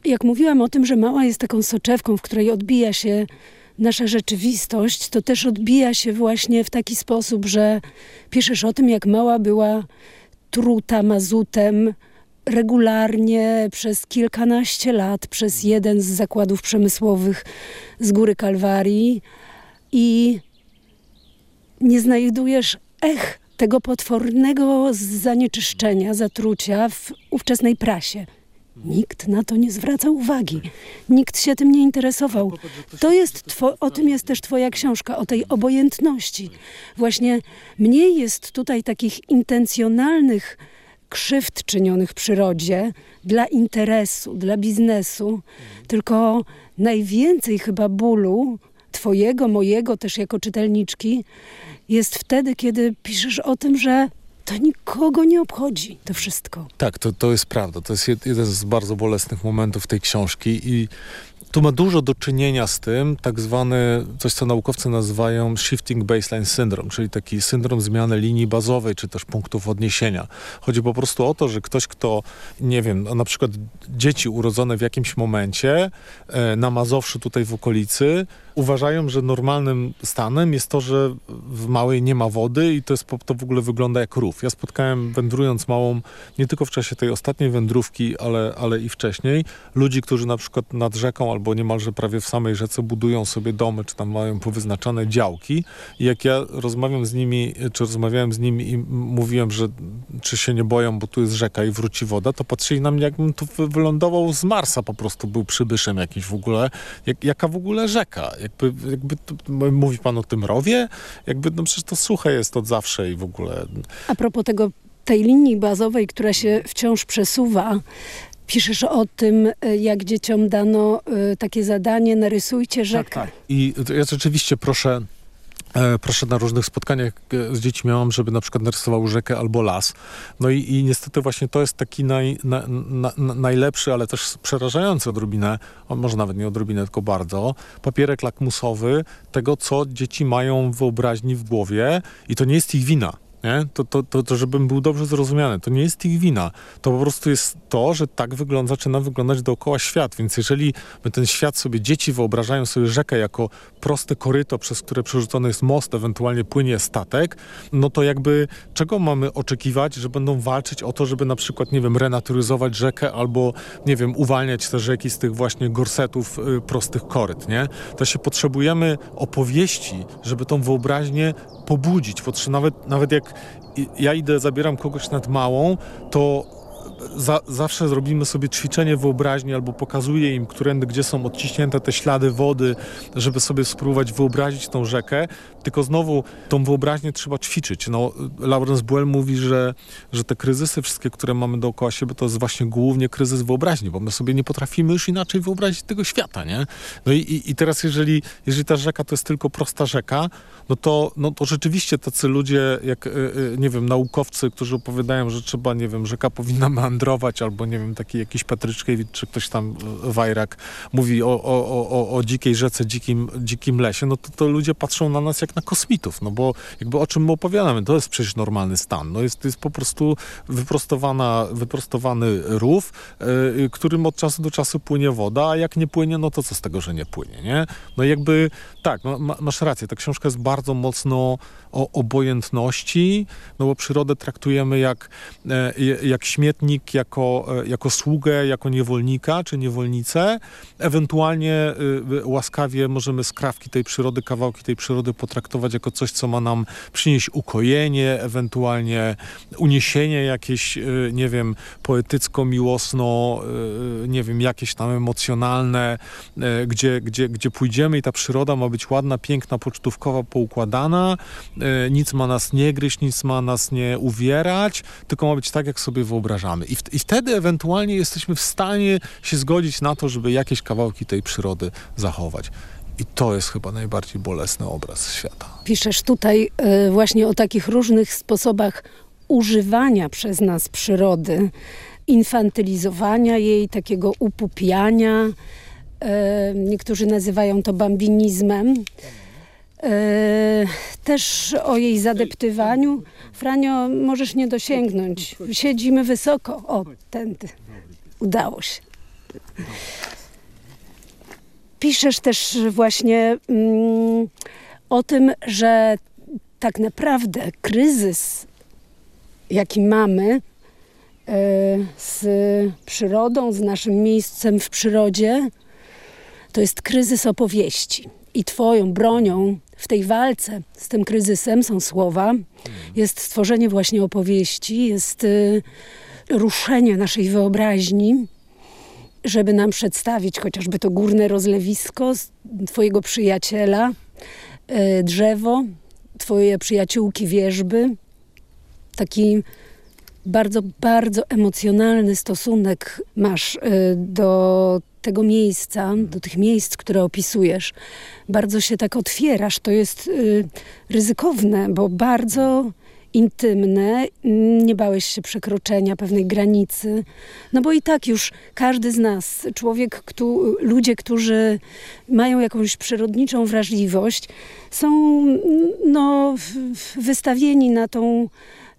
jak mówiłam o tym, że mała jest taką soczewką, w której odbija się nasza rzeczywistość, to też odbija się właśnie w taki sposób, że piszesz o tym, jak mała była truta mazutem, regularnie przez kilkanaście lat przez jeden z zakładów przemysłowych z Góry Kalwarii i nie znajdujesz ech tego potwornego zanieczyszczenia, zatrucia w ówczesnej prasie. Nikt na to nie zwraca uwagi. Nikt się tym nie interesował. To jest o tym jest też twoja książka, o tej obojętności. Właśnie mniej jest tutaj takich intencjonalnych krzywd czynionych przyrodzie dla interesu, dla biznesu, tylko najwięcej chyba bólu twojego, mojego też jako czytelniczki jest wtedy, kiedy piszesz o tym, że to nikogo nie obchodzi, to wszystko. Tak, to, to jest prawda. To jest jeden z bardzo bolesnych momentów tej książki i tu ma dużo do czynienia z tym, tak zwany, coś co naukowcy nazywają shifting baseline syndrome, czyli taki syndrom zmiany linii bazowej, czy też punktów odniesienia. Chodzi po prostu o to, że ktoś, kto, nie wiem, na przykład dzieci urodzone w jakimś momencie e, na Mazowszu tutaj w okolicy, uważają, że normalnym stanem jest to, że w małej nie ma wody i to, jest, to w ogóle wygląda jak rów. Ja spotkałem wędrując małą, nie tylko w czasie tej ostatniej wędrówki, ale, ale i wcześniej, ludzi, którzy na przykład nad rzeką albo niemalże prawie w samej rzece budują sobie domy, czy tam mają powyznaczane działki i jak ja rozmawiam z nimi, czy rozmawiałem z nimi i mówiłem, że czy się nie boją, bo tu jest rzeka i wróci woda, to patrzyli na mnie, jakbym tu wylądował z Marsa po prostu, był przybyszem jakiś w ogóle. Jak, jaka w ogóle rzeka? Jakby, jakby to, mówi pan o tym rowie? Jakby, no przecież to suche jest od zawsze i w ogóle... A propos tego, tej linii bazowej, która się wciąż przesuwa, Piszesz o tym, e, jak dzieciom dano y, takie zadanie, narysujcie rzekę. Tak, tak. I ja rzeczywiście proszę E, proszę na różnych spotkaniach z dziećmi miałam, żeby na przykład narysował rzekę albo las. No i, i niestety właśnie to jest taki naj, na, na, najlepszy, ale też przerażający odrobinę, może nawet nie odrobinę, tylko bardzo, papierek lakmusowy tego, co dzieci mają w wyobraźni w głowie i to nie jest ich wina. Nie? To, to, to, to, żebym był dobrze zrozumiany, to nie jest ich wina. To po prostu jest to, że tak wygląda, zaczyna wyglądać dookoła świat. Więc jeżeli my ten świat sobie, dzieci wyobrażają sobie rzekę jako proste koryto, przez które przerzucony jest most, ewentualnie płynie statek, no to jakby czego mamy oczekiwać, że będą walczyć o to, żeby na przykład, nie wiem, renaturyzować rzekę albo, nie wiem, uwalniać te rzeki z tych właśnie gorsetów y, prostych koryt, nie? To się potrzebujemy opowieści, żeby tą wyobraźnię pobudzić. Nawet, nawet jak ja idę, zabieram kogoś nad małą, to za, zawsze zrobimy sobie ćwiczenie wyobraźni albo pokazuję im, którędy, gdzie są odciśnięte te ślady wody, żeby sobie spróbować wyobrazić tą rzekę, tylko znowu tą wyobraźnię trzeba ćwiczyć. No, Lawrence Buell mówi, że, że te kryzysy wszystkie, które mamy dookoła siebie, to jest właśnie głównie kryzys wyobraźni, bo my sobie nie potrafimy już inaczej wyobrazić tego świata, nie? No i, i, i teraz jeżeli, jeżeli ta rzeka to jest tylko prosta rzeka, no to, no to rzeczywiście tacy ludzie, jak, e, e, nie wiem, naukowcy, którzy opowiadają, że trzeba, nie wiem, rzeka powinna ma wandrować, albo nie wiem, taki jakiś Patryczkiewicz, czy ktoś tam e, Wajrak mówi o, o, o, o dzikiej rzece, dzikim, dzikim lesie, no to, to ludzie patrzą na nas jak na kosmitów, no bo jakby o czym my opowiadamy, to jest przecież normalny stan, no jest, to jest po prostu wyprostowana, wyprostowany rów, yy, którym od czasu do czasu płynie woda, a jak nie płynie, no to co z tego, że nie płynie, nie? No jakby, tak, no, ma, masz rację, ta książka jest bardzo mocno o obojętności, no bo przyrodę traktujemy jak, e, jak śmietnik, jako, e, jako sługę, jako niewolnika czy niewolnicę. Ewentualnie y, łaskawie możemy skrawki tej przyrody, kawałki tej przyrody potraktować jako coś, co ma nam przynieść ukojenie, ewentualnie uniesienie jakieś, y, nie wiem, poetycko-miłosno, y, nie wiem, jakieś tam emocjonalne, gdzie, gdzie, gdzie pójdziemy i ta przyroda ma być ładna, piękna, pocztówkowa, poukładana, nic ma nas nie gryźć, nic ma nas nie uwierać, tylko ma być tak, jak sobie wyobrażamy. I, w, I wtedy ewentualnie jesteśmy w stanie się zgodzić na to, żeby jakieś kawałki tej przyrody zachować. I to jest chyba najbardziej bolesny obraz świata. Piszesz tutaj y, właśnie o takich różnych sposobach używania przez nas przyrody, infantylizowania jej, takiego upupiania. Y, niektórzy nazywają to bambinizmem. E, też o jej zadeptywaniu. Franio, możesz nie dosięgnąć. Siedzimy wysoko. O, tędy. Udało się. Piszesz też właśnie mm, o tym, że tak naprawdę kryzys, jaki mamy e, z przyrodą, z naszym miejscem w przyrodzie, to jest kryzys opowieści. I Twoją bronią w tej walce z tym kryzysem są słowa, jest stworzenie właśnie opowieści, jest y, ruszenie naszej wyobraźni, żeby nam przedstawić chociażby to górne rozlewisko Twojego przyjaciela, y, drzewo, Twoje przyjaciółki wierzby. Taki bardzo, bardzo emocjonalny stosunek masz y, do tego miejsca, do tych miejsc, które opisujesz, bardzo się tak otwierasz. To jest y, ryzykowne, bo bardzo intymne, nie bałeś się przekroczenia pewnej granicy, no bo i tak już każdy z nas, człowiek, kto, ludzie, którzy mają jakąś przyrodniczą wrażliwość, są no, wystawieni na tą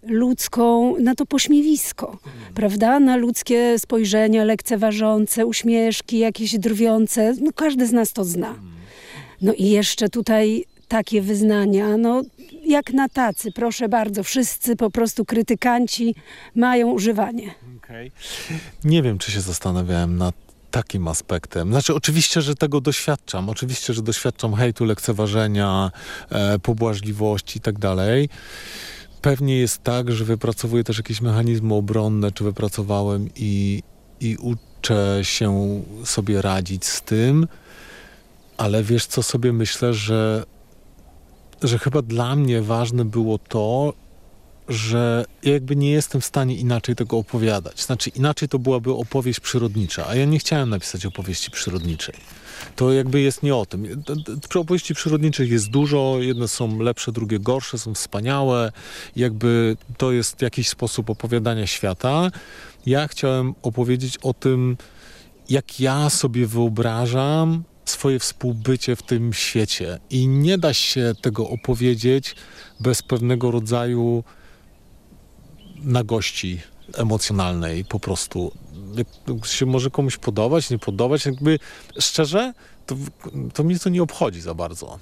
ludzką, na to pośmiewisko, mm. prawda? Na ludzkie spojrzenia lekceważące, uśmieszki jakieś drwiące. No, każdy z nas to zna. Mm. No i jeszcze tutaj takie wyznania, no jak na tacy, proszę bardzo, wszyscy po prostu krytykanci mają używanie. Okay. Nie wiem, czy się zastanawiałem nad takim aspektem. Znaczy, oczywiście, że tego doświadczam. Oczywiście, że doświadczam hejtu, lekceważenia, e, pobłażliwości i tak dalej. Pewnie jest tak, że wypracowuję też jakieś mechanizmy obronne, czy wypracowałem i, i uczę się sobie radzić z tym, ale wiesz co sobie myślę, że, że chyba dla mnie ważne było to, że ja jakby nie jestem w stanie inaczej tego opowiadać. Znaczy inaczej to byłaby opowieść przyrodnicza, a ja nie chciałem napisać opowieści przyrodniczej to jakby jest nie o tym. Przy opowieści przyrodniczych jest dużo, jedne są lepsze, drugie gorsze, są wspaniałe. Jakby to jest jakiś sposób opowiadania świata. Ja chciałem opowiedzieć o tym, jak ja sobie wyobrażam swoje współbycie w tym świecie. I nie da się tego opowiedzieć bez pewnego rodzaju nagości emocjonalnej po prostu się może komuś podobać, nie podobać. Jakby szczerze, to, to mnie to nie obchodzi za bardzo.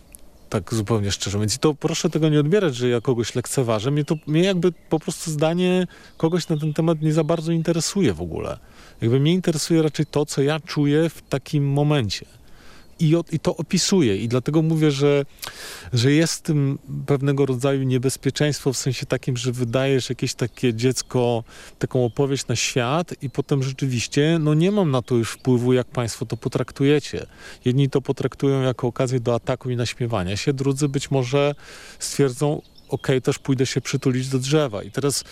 Tak zupełnie szczerze. Więc to proszę tego nie odbierać, że ja kogoś lekceważę. Mnie, to, mnie jakby po prostu zdanie kogoś na ten temat nie za bardzo interesuje w ogóle. Jakby mnie interesuje raczej to, co ja czuję w takim momencie i, i to opisuje. I dlatego mówię, że, że jest tym pewnego rodzaju niebezpieczeństwo w sensie takim, że wydajesz jakieś takie dziecko, taką opowieść na świat i potem rzeczywiście, no nie mam na to już wpływu, jak państwo to potraktujecie. Jedni to potraktują jako okazję do ataku i naśmiewania się, drudzy być może stwierdzą, ok, też pójdę się przytulić do drzewa. I teraz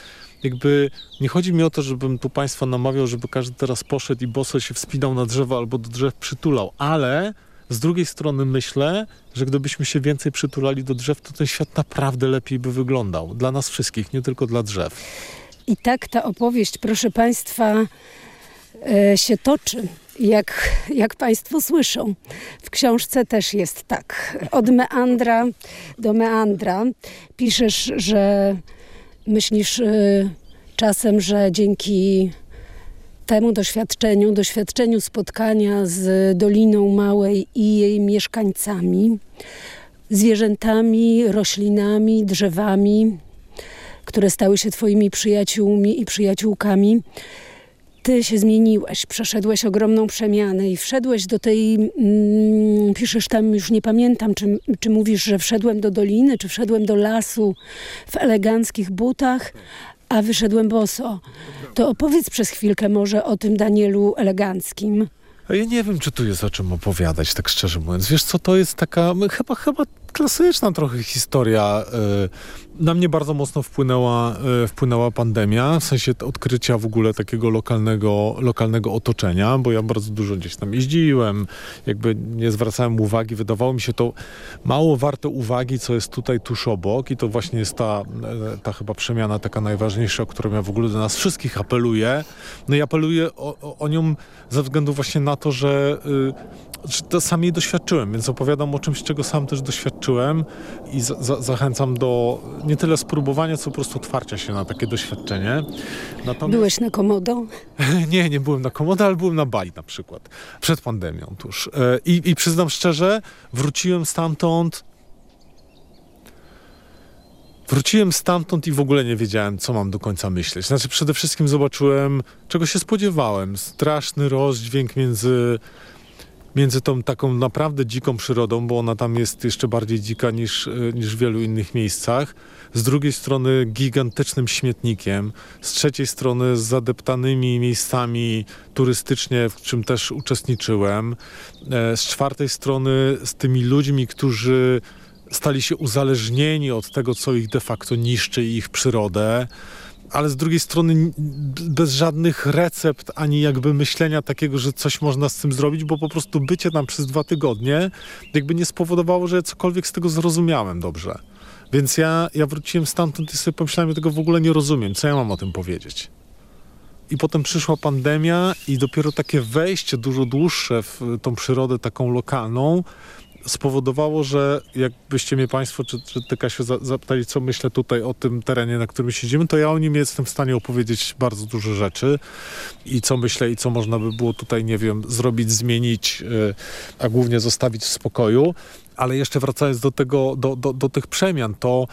jakby nie chodzi mi o to, żebym tu państwa namawiał, żeby każdy teraz poszedł i boso się wspinał na drzewo albo do drzew przytulał, ale z drugiej strony myślę, że gdybyśmy się więcej przytulali do drzew, to ten świat naprawdę lepiej by wyglądał. Dla nas wszystkich, nie tylko dla drzew. I tak ta opowieść, proszę Państwa, e, się toczy. Jak, jak Państwo słyszą, w książce też jest tak. Od meandra do meandra piszesz, że myślisz y, czasem, że dzięki temu doświadczeniu, doświadczeniu spotkania z Doliną Małej i jej mieszkańcami, zwierzętami, roślinami, drzewami, które stały się Twoimi przyjaciółmi i przyjaciółkami, ty się zmieniłeś, przeszedłeś ogromną przemianę i wszedłeś do tej, mm, piszesz tam, już nie pamiętam, czy, czy mówisz, że wszedłem do doliny, czy wszedłem do lasu w eleganckich butach, a wyszedłem boso. To opowiedz przez chwilkę może o tym Danielu eleganckim. Ja nie wiem, czy tu jest o czym opowiadać, tak szczerze mówiąc. Wiesz co, to jest taka, chyba, chyba klasyczna trochę historia. Y, na mnie bardzo mocno wpłynęła, y, wpłynęła pandemia, w sensie odkrycia w ogóle takiego lokalnego, lokalnego otoczenia, bo ja bardzo dużo gdzieś tam jeździłem, jakby nie zwracałem uwagi, wydawało mi się to mało warte uwagi, co jest tutaj tuż obok i to właśnie jest ta, y, ta chyba przemiana taka najważniejsza, o którą ja w ogóle do nas wszystkich apeluję. No i apeluję o, o, nią ze względu właśnie na to, że to sam jej doświadczyłem, więc opowiadam o czymś, czego sam też doświadczyłem i za, za, zachęcam do nie tyle spróbowania, co po prostu otwarcia się na takie doświadczenie. Natomiast... Byłeś na Komodo? nie, nie byłem na Komodo, ale byłem na Bali na przykład, przed pandemią tuż. E, I, i przyznam szczerze, wróciłem stamtąd Wróciłem stamtąd i w ogóle nie wiedziałem, co mam do końca myśleć. Znaczy, przede wszystkim zobaczyłem, czego się spodziewałem. Straszny rozdźwięk między między tą taką naprawdę dziką przyrodą, bo ona tam jest jeszcze bardziej dzika niż, e, niż w wielu innych miejscach. Z drugiej strony gigantycznym śmietnikiem, z trzeciej strony z zadeptanymi miejscami turystycznie, w czym też uczestniczyłem, e, z czwartej strony z tymi ludźmi, którzy stali się uzależnieni od tego, co ich de facto niszczy ich przyrodę ale z drugiej strony bez żadnych recept, ani jakby myślenia takiego, że coś można z tym zrobić, bo po prostu bycie tam przez dwa tygodnie jakby nie spowodowało, że cokolwiek z tego zrozumiałem dobrze. Więc ja, ja wróciłem stamtąd i sobie pomyślałem, że tego w ogóle nie rozumiem, co ja mam o tym powiedzieć. I potem przyszła pandemia i dopiero takie wejście dużo dłuższe w tą przyrodę taką lokalną spowodowało, że jakbyście mnie Państwo, czy, czy Ty Kasiu zapytali, co myślę tutaj o tym terenie, na którym siedzimy, to ja o nim jestem w stanie opowiedzieć bardzo dużo rzeczy i co myślę i co można by było tutaj, nie wiem, zrobić, zmienić, y, a głównie zostawić w spokoju. Ale jeszcze wracając do tego, do, do, do tych przemian, to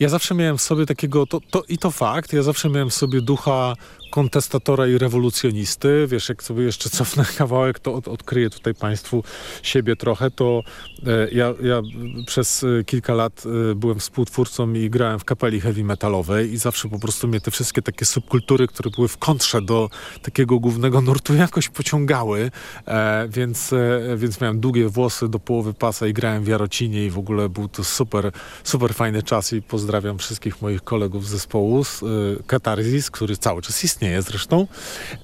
ja zawsze miałem w sobie takiego, to, to, i to fakt, ja zawsze miałem w sobie ducha kontestatora i rewolucjonisty. Wiesz, jak sobie jeszcze cofnę kawałek, to od, odkryję tutaj Państwu siebie trochę, to e, ja, ja przez e, kilka lat e, byłem współtwórcą i grałem w kapeli heavy metalowej i zawsze po prostu mnie te wszystkie takie subkultury, które były w kontrze do takiego głównego nurtu jakoś pociągały, e, więc, e, więc miałem długie włosy do połowy pasa i grałem w Jarocinie i w ogóle był to super, super fajny czas i pozdrawiam wszystkich moich kolegów z zespołu z, e, Katarzys, który cały czas istnieje istnieje zresztą.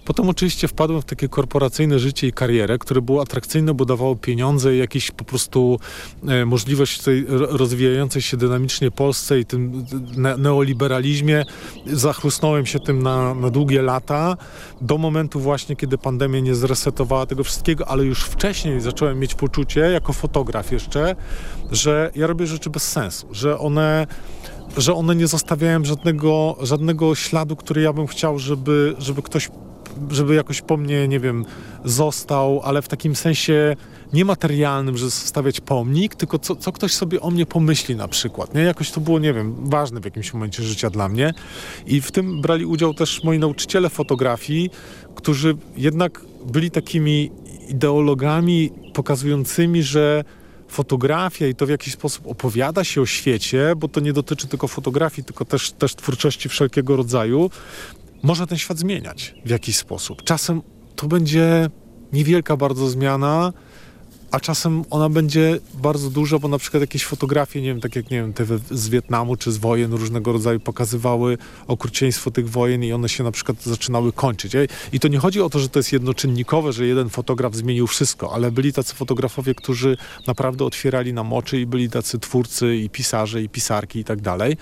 Potem oczywiście wpadłem w takie korporacyjne życie i karierę, które było atrakcyjne, bo dawało pieniądze i jakiś po prostu e, możliwość tej rozwijającej się dynamicznie Polsce i tym ne neoliberalizmie. Zachrusnąłem się tym na, na długie lata, do momentu właśnie, kiedy pandemia nie zresetowała tego wszystkiego, ale już wcześniej zacząłem mieć poczucie, jako fotograf jeszcze, że ja robię rzeczy bez sensu, że one że one nie zostawiają żadnego, żadnego śladu, który ja bym chciał, żeby, żeby ktoś, żeby jakoś po mnie, nie wiem, został, ale w takim sensie niematerialnym, że zostawiać pomnik, tylko co, co ktoś sobie o mnie pomyśli na przykład. Nie? Jakoś to było, nie wiem, ważne w jakimś momencie życia dla mnie. I w tym brali udział też moi nauczyciele fotografii, którzy jednak byli takimi ideologami pokazującymi, że fotografia i to w jakiś sposób opowiada się o świecie, bo to nie dotyczy tylko fotografii, tylko też, też twórczości wszelkiego rodzaju, może ten świat zmieniać w jakiś sposób. Czasem to będzie niewielka bardzo zmiana, a czasem ona będzie bardzo duża, bo na przykład jakieś fotografie, nie wiem, tak jak nie wiem, te z Wietnamu czy z wojen różnego rodzaju pokazywały okrucieństwo tych wojen i one się na przykład zaczynały kończyć. I to nie chodzi o to, że to jest jednoczynnikowe, że jeden fotograf zmienił wszystko, ale byli tacy fotografowie, którzy naprawdę otwierali nam oczy i byli tacy twórcy i pisarze i pisarki i tak dalej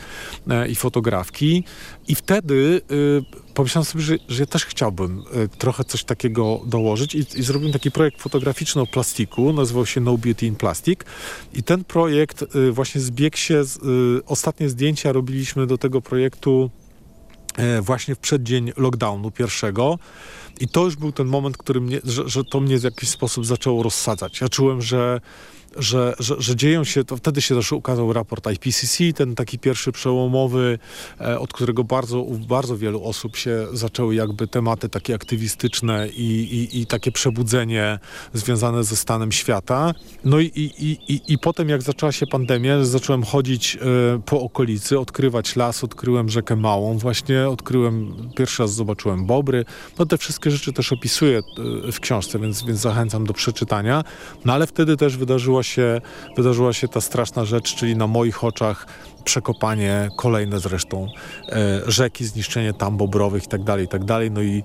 e, i fotografki i wtedy y, pomyślałem sobie, że, że ja też chciałbym y, trochę coś takiego dołożyć i, i zrobiłem taki projekt fotograficzny o plastiku, nazywał się No Beauty in Plastic i ten projekt y, właśnie zbiegł się, z, y, ostatnie zdjęcia robiliśmy do tego projektu e, właśnie w przeddzień lockdownu pierwszego i to już był ten moment, który mnie, że, że to mnie w jakiś sposób zaczęło rozsadzać. Ja czułem, że że, że, że dzieją się, to wtedy się też ukazał raport IPCC, ten taki pierwszy przełomowy, e, od którego bardzo, bardzo wielu osób się zaczęły jakby tematy takie aktywistyczne i, i, i takie przebudzenie związane ze stanem świata. No i, i, i, i potem jak zaczęła się pandemia, zacząłem chodzić e, po okolicy, odkrywać las, odkryłem rzekę Małą, właśnie odkryłem, pierwszy raz zobaczyłem bobry. No te wszystkie rzeczy też opisuję e, w książce, więc, więc zachęcam do przeczytania. No ale wtedy też wydarzyła się, wydarzyła się ta straszna rzecz, czyli na moich oczach przekopanie, kolejne zresztą e, rzeki, zniszczenie tam bobrowych tak tak dalej. No i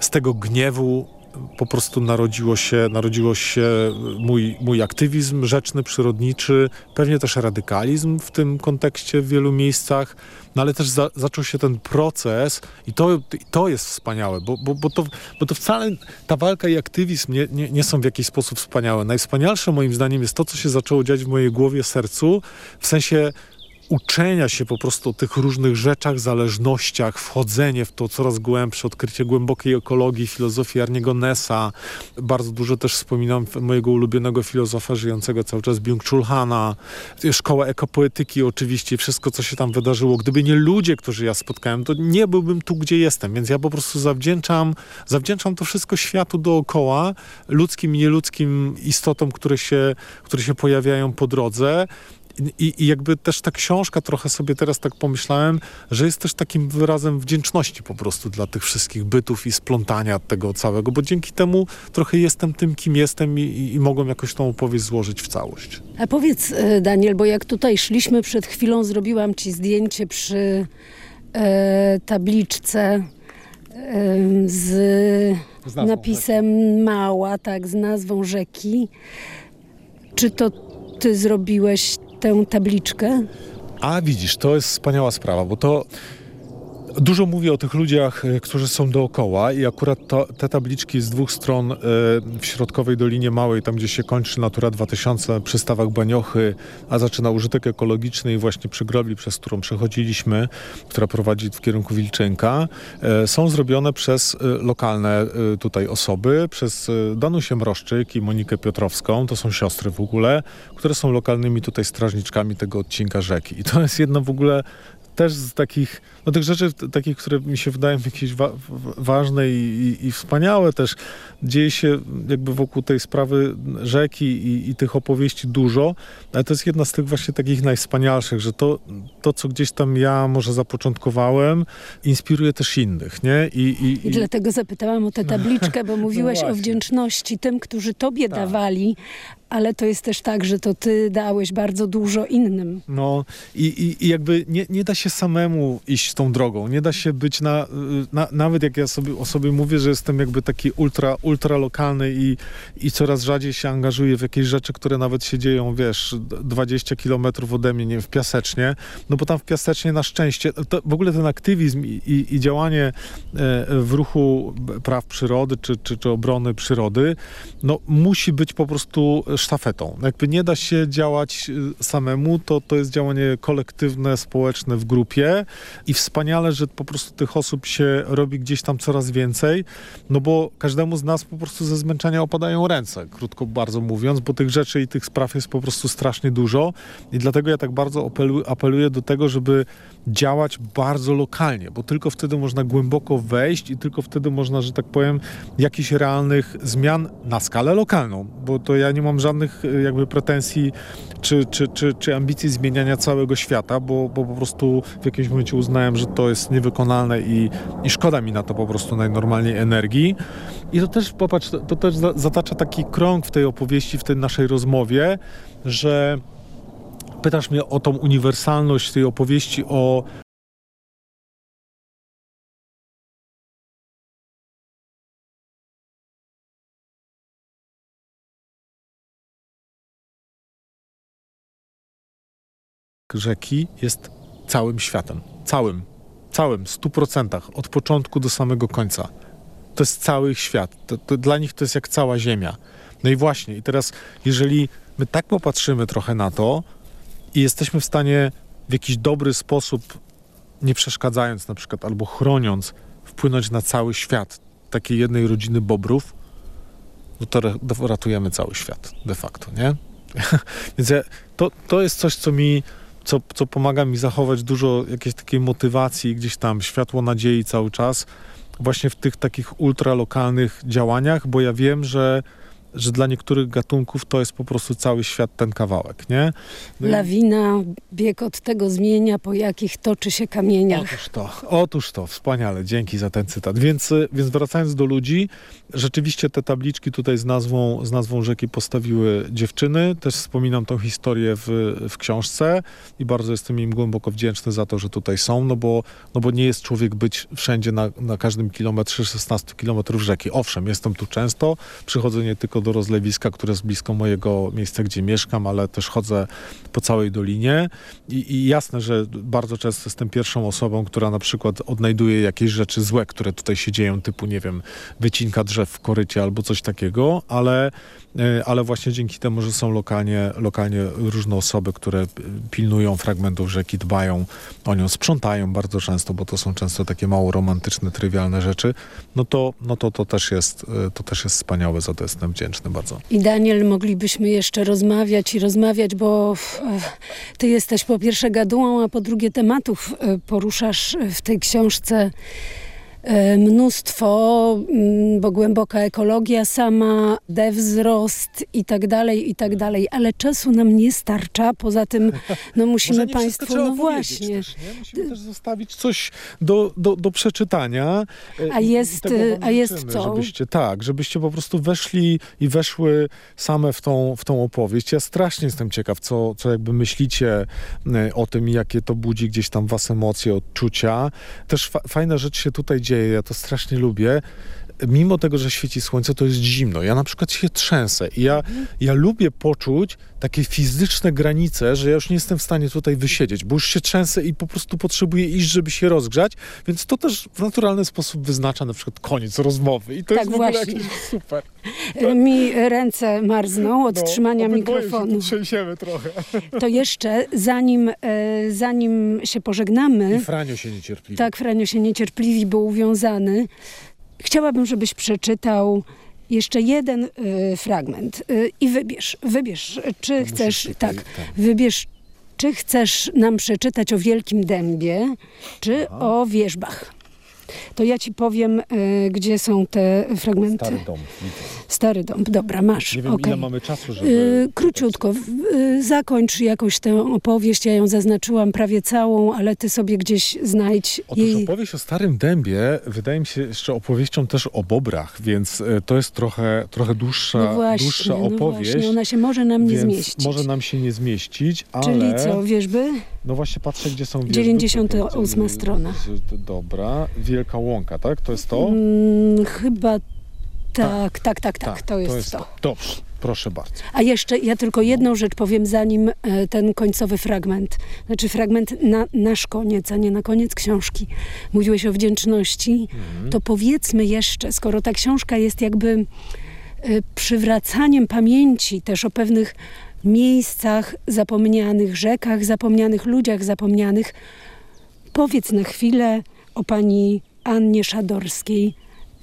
z tego gniewu po prostu narodziło się, narodziło się mój, mój aktywizm rzeczny, przyrodniczy, pewnie też radykalizm w tym kontekście w wielu miejscach, no ale też za, zaczął się ten proces i to, to jest wspaniałe, bo, bo, bo, to, bo to wcale ta walka i aktywizm nie, nie, nie są w jakiś sposób wspaniałe. Najwspanialsze moim zdaniem jest to, co się zaczęło dziać w mojej głowie, sercu, w sensie uczenia się po prostu o tych różnych rzeczach, zależnościach, wchodzenie w to coraz głębsze, odkrycie głębokiej ekologii, filozofii Arniego Nessa. Bardzo dużo też wspominam mojego ulubionego filozofa żyjącego cały czas Byung-Chul Hana, szkoła ekopoetyki oczywiście, wszystko co się tam wydarzyło. Gdyby nie ludzie, którzy ja spotkałem, to nie byłbym tu, gdzie jestem, więc ja po prostu zawdzięczam, zawdzięczam to wszystko światu dookoła, ludzkim i nieludzkim istotom, które się, które się pojawiają po drodze. I, I, jakby też ta książka, trochę sobie teraz tak pomyślałem, że jest też takim wyrazem wdzięczności po prostu dla tych wszystkich bytów i splątania tego całego, bo dzięki temu trochę jestem tym, kim jestem i, i, i mogłem jakoś tą opowieść złożyć w całość. A powiedz, e, Daniel, bo jak tutaj szliśmy przed chwilą, zrobiłam ci zdjęcie przy e, tabliczce e, z, z napisem rzeki. Mała, tak, z nazwą rzeki. Czy to ty zrobiłeś tę tabliczkę? A widzisz, to jest wspaniała sprawa, bo to Dużo mówię o tych ludziach, e, którzy są dookoła i akurat to, te tabliczki z dwóch stron e, w środkowej Dolinie Małej, tam gdzie się kończy Natura 2000, przy stawach Baniochy, a zaczyna użytek ekologiczny i właśnie przy grobli, przez którą przechodziliśmy, która prowadzi w kierunku Wilczynka, e, są zrobione przez lokalne tutaj osoby, przez Danusię Mroszczyk i Monikę Piotrowską, to są siostry w ogóle, które są lokalnymi tutaj strażniczkami tego odcinka rzeki. I to jest jedno w ogóle też z takich, no tych rzeczy takich, które mi się wydają jakieś wa ważne i, i, i, wspaniałe też, dzieje się jakby wokół tej sprawy rzeki i, i, tych opowieści dużo, ale to jest jedna z tych właśnie takich najwspanialszych, że to, to co gdzieś tam ja może zapoczątkowałem, inspiruje też innych, nie? I, I, dlatego zapytałam o tę tabliczkę, bo no mówiłeś no o wdzięczności tym, którzy tobie tak. dawali, ale to jest też tak, że to ty dałeś bardzo dużo innym. No i, i, i jakby nie, nie da się samemu iść tą drogą, nie da się być na, na, nawet jak ja sobie o sobie mówię, że jestem jakby taki ultra, ultra lokalny i, i coraz rzadziej się angażuję w jakieś rzeczy, które nawet się dzieją, wiesz, 20 kilometrów ode mnie, nie w Piasecznie, no bo tam w Piasecznie na szczęście, to w ogóle ten aktywizm i, i, i działanie e, w ruchu praw przyrody, czy, czy, czy obrony przyrody, no musi być po prostu sztafetą. Jakby nie da się działać y, samemu, to to jest działanie kolektywne, społeczne w grupie i wspaniale, że po prostu tych osób się robi gdzieś tam coraz więcej, no bo każdemu z nas po prostu ze zmęczenia opadają ręce, krótko bardzo mówiąc, bo tych rzeczy i tych spraw jest po prostu strasznie dużo i dlatego ja tak bardzo apeluję do tego, żeby działać bardzo lokalnie, bo tylko wtedy można głęboko wejść i tylko wtedy można, że tak powiem, jakichś realnych zmian na skalę lokalną, bo to ja nie mam żadnych żadnych y, jakby pretensji czy, czy, czy, czy ambicji zmieniania całego świata, bo, bo po prostu w jakimś momencie uznałem, że to jest niewykonalne i, i szkoda mi na to po prostu najnormalniej energii. I to też, popatrz, to, to też zatacza taki krąg w tej opowieści, w tej naszej rozmowie, że pytasz mnie o tą uniwersalność tej opowieści o rzeki jest całym światem. Całym. Całym, stu procentach. Od początku do samego końca. To jest cały świat. To, to, dla nich to jest jak cała Ziemia. No i właśnie, i teraz, jeżeli my tak popatrzymy trochę na to i jesteśmy w stanie w jakiś dobry sposób, nie przeszkadzając na przykład, albo chroniąc, wpłynąć na cały świat takiej jednej rodziny bobrów, no to ratujemy cały świat de facto, nie? Więc ja, to, to jest coś, co mi co, co pomaga mi zachować dużo jakiejś takiej motywacji, gdzieś tam światło nadziei cały czas, właśnie w tych takich ultralokalnych działaniach, bo ja wiem, że że dla niektórych gatunków to jest po prostu cały świat ten kawałek, nie? No Lawina, bieg od tego zmienia, po jakich toczy się kamieniach. Otóż to, otóż to, wspaniale, dzięki za ten cytat. Więc, więc wracając do ludzi, rzeczywiście te tabliczki tutaj z nazwą, z nazwą rzeki postawiły dziewczyny. Też wspominam tą historię w, w książce i bardzo jestem im głęboko wdzięczny za to, że tutaj są, no bo, no bo nie jest człowiek być wszędzie na, na każdym kilometrze 16 kilometrów rzeki. Owszem, jestem tu często, przychodzę nie tylko do rozlewiska, które jest blisko mojego miejsca, gdzie mieszkam, ale też chodzę po całej dolinie. I, i jasne, że bardzo często jestem pierwszą osobą, która na przykład odnajduje jakieś rzeczy złe, które tutaj się dzieją, typu, nie wiem, wycinka drzew w korycie albo coś takiego, ale ale właśnie dzięki temu, że są lokalnie, lokalnie różne osoby, które pilnują fragmentów rzeki, dbają o nią, sprzątają bardzo często, bo to są często takie mało romantyczne, trywialne rzeczy, no to, no to, to, też, jest, e, to też jest wspaniałe, za to jestem wdzięczny bardzo. I Daniel, moglibyśmy jeszcze rozmawiać i rozmawiać, bo e, ty jesteś po pierwsze gadułą, a po drugie tematów poruszasz w tej książce E, mnóstwo, mm, bo głęboka ekologia sama, dewzrost i tak dalej, i tak dalej, ale czasu nam nie starcza, poza tym no musimy Państwu, no właśnie. Też, musimy też zostawić coś do, do, do przeczytania. E, a jest, a jest co? Żebyście, tak, żebyście po prostu weszli i weszły same w tą, w tą opowieść. Ja strasznie jestem ciekaw, co, co jakby myślicie e, o tym, jakie to budzi gdzieś tam was emocje, odczucia. Też fa fajna rzecz się tutaj dzieje dzieje, ja to strasznie lubię. Mimo tego, że świeci słońce, to jest zimno. Ja na przykład się trzęsę i ja, ja lubię poczuć takie fizyczne granice, że ja już nie jestem w stanie tutaj wysiedzieć, bo już się trzęsę i po prostu potrzebuję iść, żeby się rozgrzać, więc to też w naturalny sposób wyznacza na przykład koniec rozmowy i to tak jest w ogóle jakieś super. Mi ręce marzną od no, trzymania mikrofonu. Trzęsiemy trochę. To jeszcze, zanim, e, zanim się pożegnamy... I Franio się niecierpliwi. Tak, Franio się niecierpliwi, bo uwiązany. Chciałabym, żebyś przeczytał jeszcze jeden y, fragment y, i wybierz, wybierz, czy to chcesz, tak, tak, wybierz, czy chcesz nam przeczytać o Wielkim Dębie, czy Aha. o wierzbach. To ja ci powiem, y, gdzie są te fragmenty. Stary dom. Stary dom, dobra, masz. Nie wiem, okay. ile mamy czasu, żeby... Y, króciutko, y, zakończ jakoś tę opowieść. Ja ją zaznaczyłam prawie całą, ale ty sobie gdzieś znajdź Otóż jej... opowieść o Starym Dębie wydaje mi się jeszcze opowieścią też o bobrach, więc to jest trochę, trochę dłuższa, no właśnie, dłuższa no opowieść. Właśnie, ona się może nam nie zmieścić. może nam się nie zmieścić, ale... Czyli co, wierzby? No właśnie patrzę, gdzie są wierzby. 98 strona. Dobra. Wielka Łąka, tak? To jest to? Hmm, chyba tak, tak, tak, tak, tak, to jest to. Jest to. Dobrze, proszę bardzo. A jeszcze ja tylko jedną rzecz powiem, zanim e, ten końcowy fragment, znaczy fragment na nasz koniec, a nie na koniec książki. Mówiłeś o wdzięczności, mhm. to powiedzmy jeszcze, skoro ta książka jest jakby e, przywracaniem pamięci też o pewnych miejscach zapomnianych, rzekach zapomnianych, ludziach zapomnianych, powiedz na chwilę o pani Annie Szadorskiej,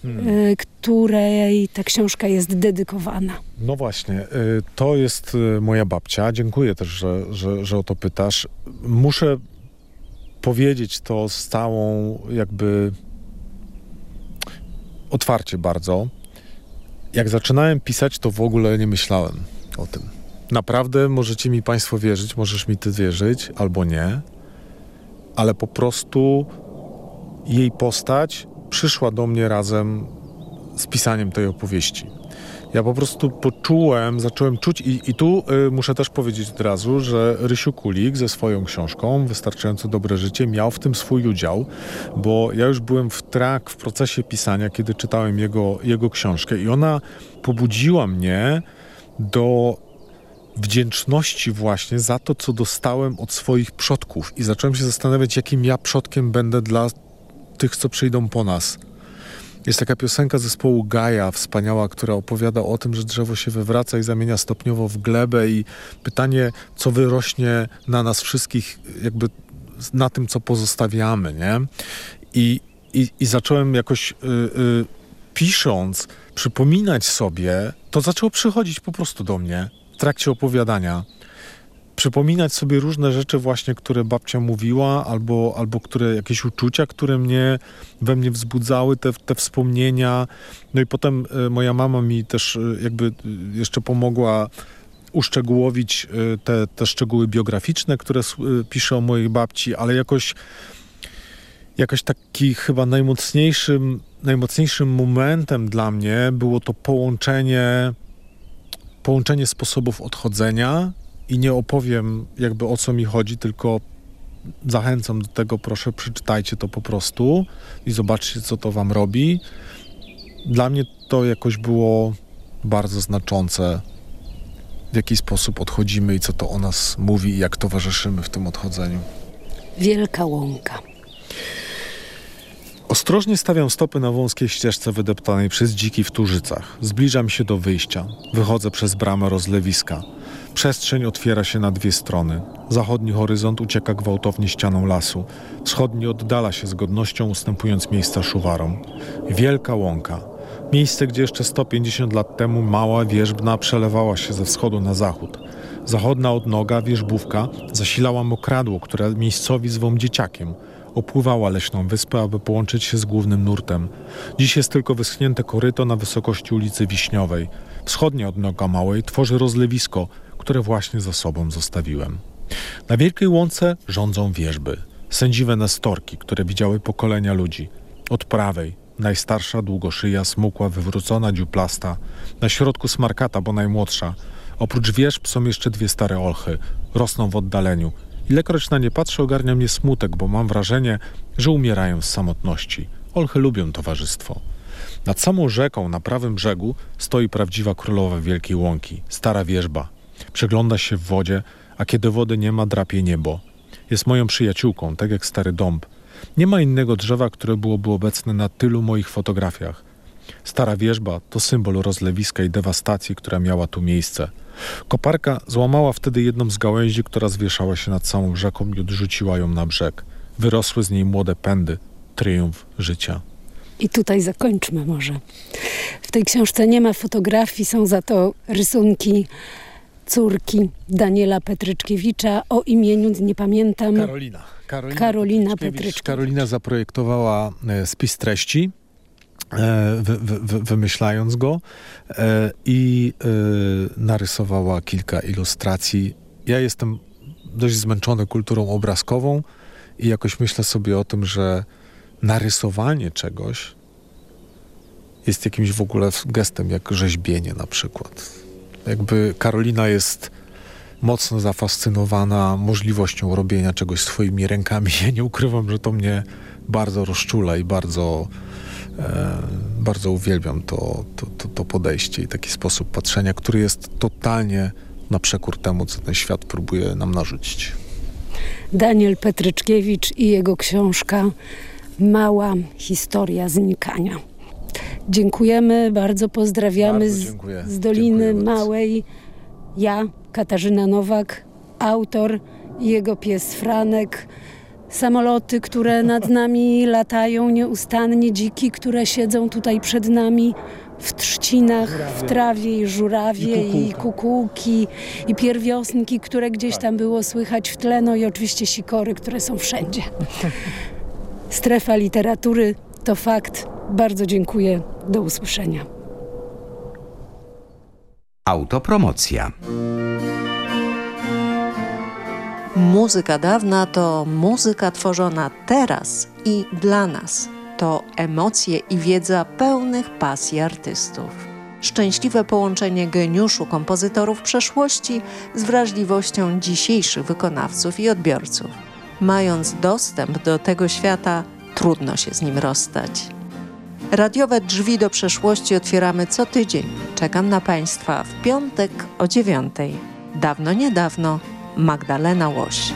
Hmm. E, której ta książka jest dedykowana. No właśnie, e, to jest e, moja babcia. Dziękuję też, że, że, że o to pytasz. Muszę powiedzieć to z całą jakby otwarcie bardzo. Jak zaczynałem pisać, to w ogóle nie myślałem o tym. Naprawdę możecie mi Państwo wierzyć, możesz mi Ty wierzyć albo nie, ale po prostu jej postać przyszła do mnie razem z pisaniem tej opowieści. Ja po prostu poczułem, zacząłem czuć i, i tu y, muszę też powiedzieć od razu, że Rysiu Kulik ze swoją książką Wystarczająco Dobre Życie miał w tym swój udział, bo ja już byłem w trak, w procesie pisania, kiedy czytałem jego, jego książkę i ona pobudziła mnie do wdzięczności właśnie za to, co dostałem od swoich przodków i zacząłem się zastanawiać, jakim ja przodkiem będę dla tych, co przyjdą po nas. Jest taka piosenka zespołu Gaja, wspaniała, która opowiada o tym, że drzewo się wywraca i zamienia stopniowo w glebę i pytanie, co wyrośnie na nas wszystkich, jakby na tym, co pozostawiamy, nie? I, i, i zacząłem jakoś y, y, pisząc, przypominać sobie, to zaczęło przychodzić po prostu do mnie w trakcie opowiadania przypominać sobie różne rzeczy właśnie, które babcia mówiła, albo, albo które jakieś uczucia, które mnie we mnie wzbudzały, te, te wspomnienia. No i potem y, moja mama mi też y, jakby y, jeszcze pomogła uszczegółowić te, te szczegóły biograficzne, które pisze o mojej babci, ale jakoś jakoś taki chyba najmocniejszym, najmocniejszym momentem dla mnie było to połączenie połączenie sposobów odchodzenia i nie opowiem jakby o co mi chodzi, tylko zachęcam do tego, proszę przeczytajcie to po prostu i zobaczcie co to wam robi. Dla mnie to jakoś było bardzo znaczące, w jaki sposób odchodzimy i co to o nas mówi i jak towarzyszymy w tym odchodzeniu. Wielka łąka. Ostrożnie stawiam stopy na wąskiej ścieżce wydeptanej przez dziki w Turzycach. Zbliżam się do wyjścia. Wychodzę przez bramę rozlewiska. Przestrzeń otwiera się na dwie strony. Zachodni horyzont ucieka gwałtownie ścianą lasu. Wschodni oddala się z godnością, ustępując miejsca szuwarom. Wielka łąka. Miejsce, gdzie jeszcze 150 lat temu mała wierzbna przelewała się ze wschodu na zachód. Zachodna odnoga, wierzbówka, zasilała mokradło, które miejscowi zwą dzieciakiem. Opływała leśną wyspę, aby połączyć się z głównym nurtem. Dziś jest tylko wyschnięte koryto na wysokości ulicy Wiśniowej. Wschodnia odnoga małej tworzy rozlewisko, które właśnie za sobą zostawiłem. Na Wielkiej Łące rządzą wierzby, sędziwe nestorki, które widziały pokolenia ludzi. Od prawej najstarsza długoszyja, smukła, wywrócona dziuplasta, na środku smarkata, bo najmłodsza. Oprócz wierzb są jeszcze dwie stare olchy, rosną w oddaleniu. Ilekroć na nie patrzę, ogarnia mnie smutek, bo mam wrażenie, że umierają z samotności. Olchy lubią towarzystwo. Nad samą rzeką, na prawym brzegu, stoi prawdziwa królowa Wielkiej Łąki, stara wierzba, Przegląda się w wodzie, a kiedy wody nie ma, drapie niebo. Jest moją przyjaciółką, tak jak stary dąb. Nie ma innego drzewa, które byłoby obecne na tylu moich fotografiach. Stara wierzba to symbol rozlewiska i dewastacji, która miała tu miejsce. Koparka złamała wtedy jedną z gałęzi, która zwieszała się nad całą rzeką i odrzuciła ją na brzeg. Wyrosły z niej młode pędy, triumf życia. I tutaj zakończmy może. W tej książce nie ma fotografii, są za to rysunki córki Daniela Petryczkiewicza o imieniu, nie pamiętam. Karolina. Karolina, Karolina Petryczkiewicz. Karolina zaprojektowała e, spis treści, wy, wy, wymyślając go e, i narysowała kilka ilustracji. Ja jestem dość zmęczony kulturą obrazkową i jakoś myślę sobie o tym, że narysowanie czegoś jest jakimś w ogóle gestem jak rzeźbienie na przykład jakby Karolina jest mocno zafascynowana możliwością robienia czegoś swoimi rękami. Ja nie ukrywam, że to mnie bardzo rozczula i bardzo, e, bardzo uwielbiam to, to, to, to podejście i taki sposób patrzenia, który jest totalnie na przekór temu, co ten świat próbuje nam narzucić. Daniel Petryczkiewicz i jego książka Mała historia znikania. Dziękujemy, bardzo pozdrawiamy bardzo. Z, Doliny Małej. Ja, Katarzyna Nowak, autor i jego pies Franek. Samoloty, które nad nami latają nieustannie, dziki, które siedzą tutaj przed nami w trzcinach, żurawie. w trawie i żurawie i, i kukułki i pierwiosnki, które gdzieś tam było słychać w tle, no i oczywiście sikory, które są wszędzie. Strefa literatury to fakt. Bardzo dziękuję. Do usłyszenia. Autopromocja. Muzyka dawna to muzyka tworzona teraz i dla nas. To emocje i wiedza pełnych pasji artystów. Szczęśliwe połączenie geniuszu kompozytorów przeszłości z wrażliwością dzisiejszych wykonawców i odbiorców. Mając dostęp do tego świata, trudno się z nim rozstać. Radiowe drzwi do przeszłości otwieramy co tydzień. Czekam na Państwa w piątek o dziewiątej. Dawno, niedawno Magdalena Łoś.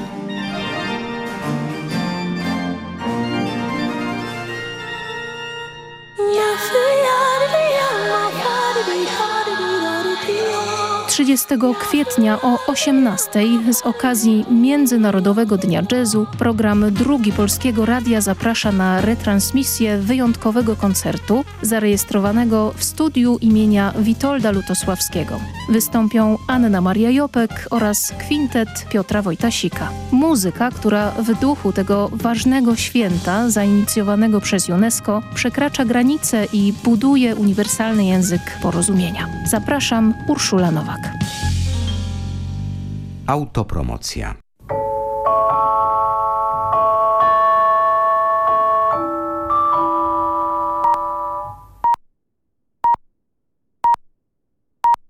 30 kwietnia o 18 z okazji Międzynarodowego Dnia Jazzu program Drugi Polskiego Radia zaprasza na retransmisję wyjątkowego koncertu zarejestrowanego w studiu imienia Witolda Lutosławskiego. Wystąpią Anna Maria Jopek oraz kwintet Piotra Wojtasika. Muzyka, która w duchu tego ważnego święta zainicjowanego przez UNESCO przekracza granice i buduje uniwersalny język porozumienia. Zapraszam, Urszula Nowak. Autopromocja.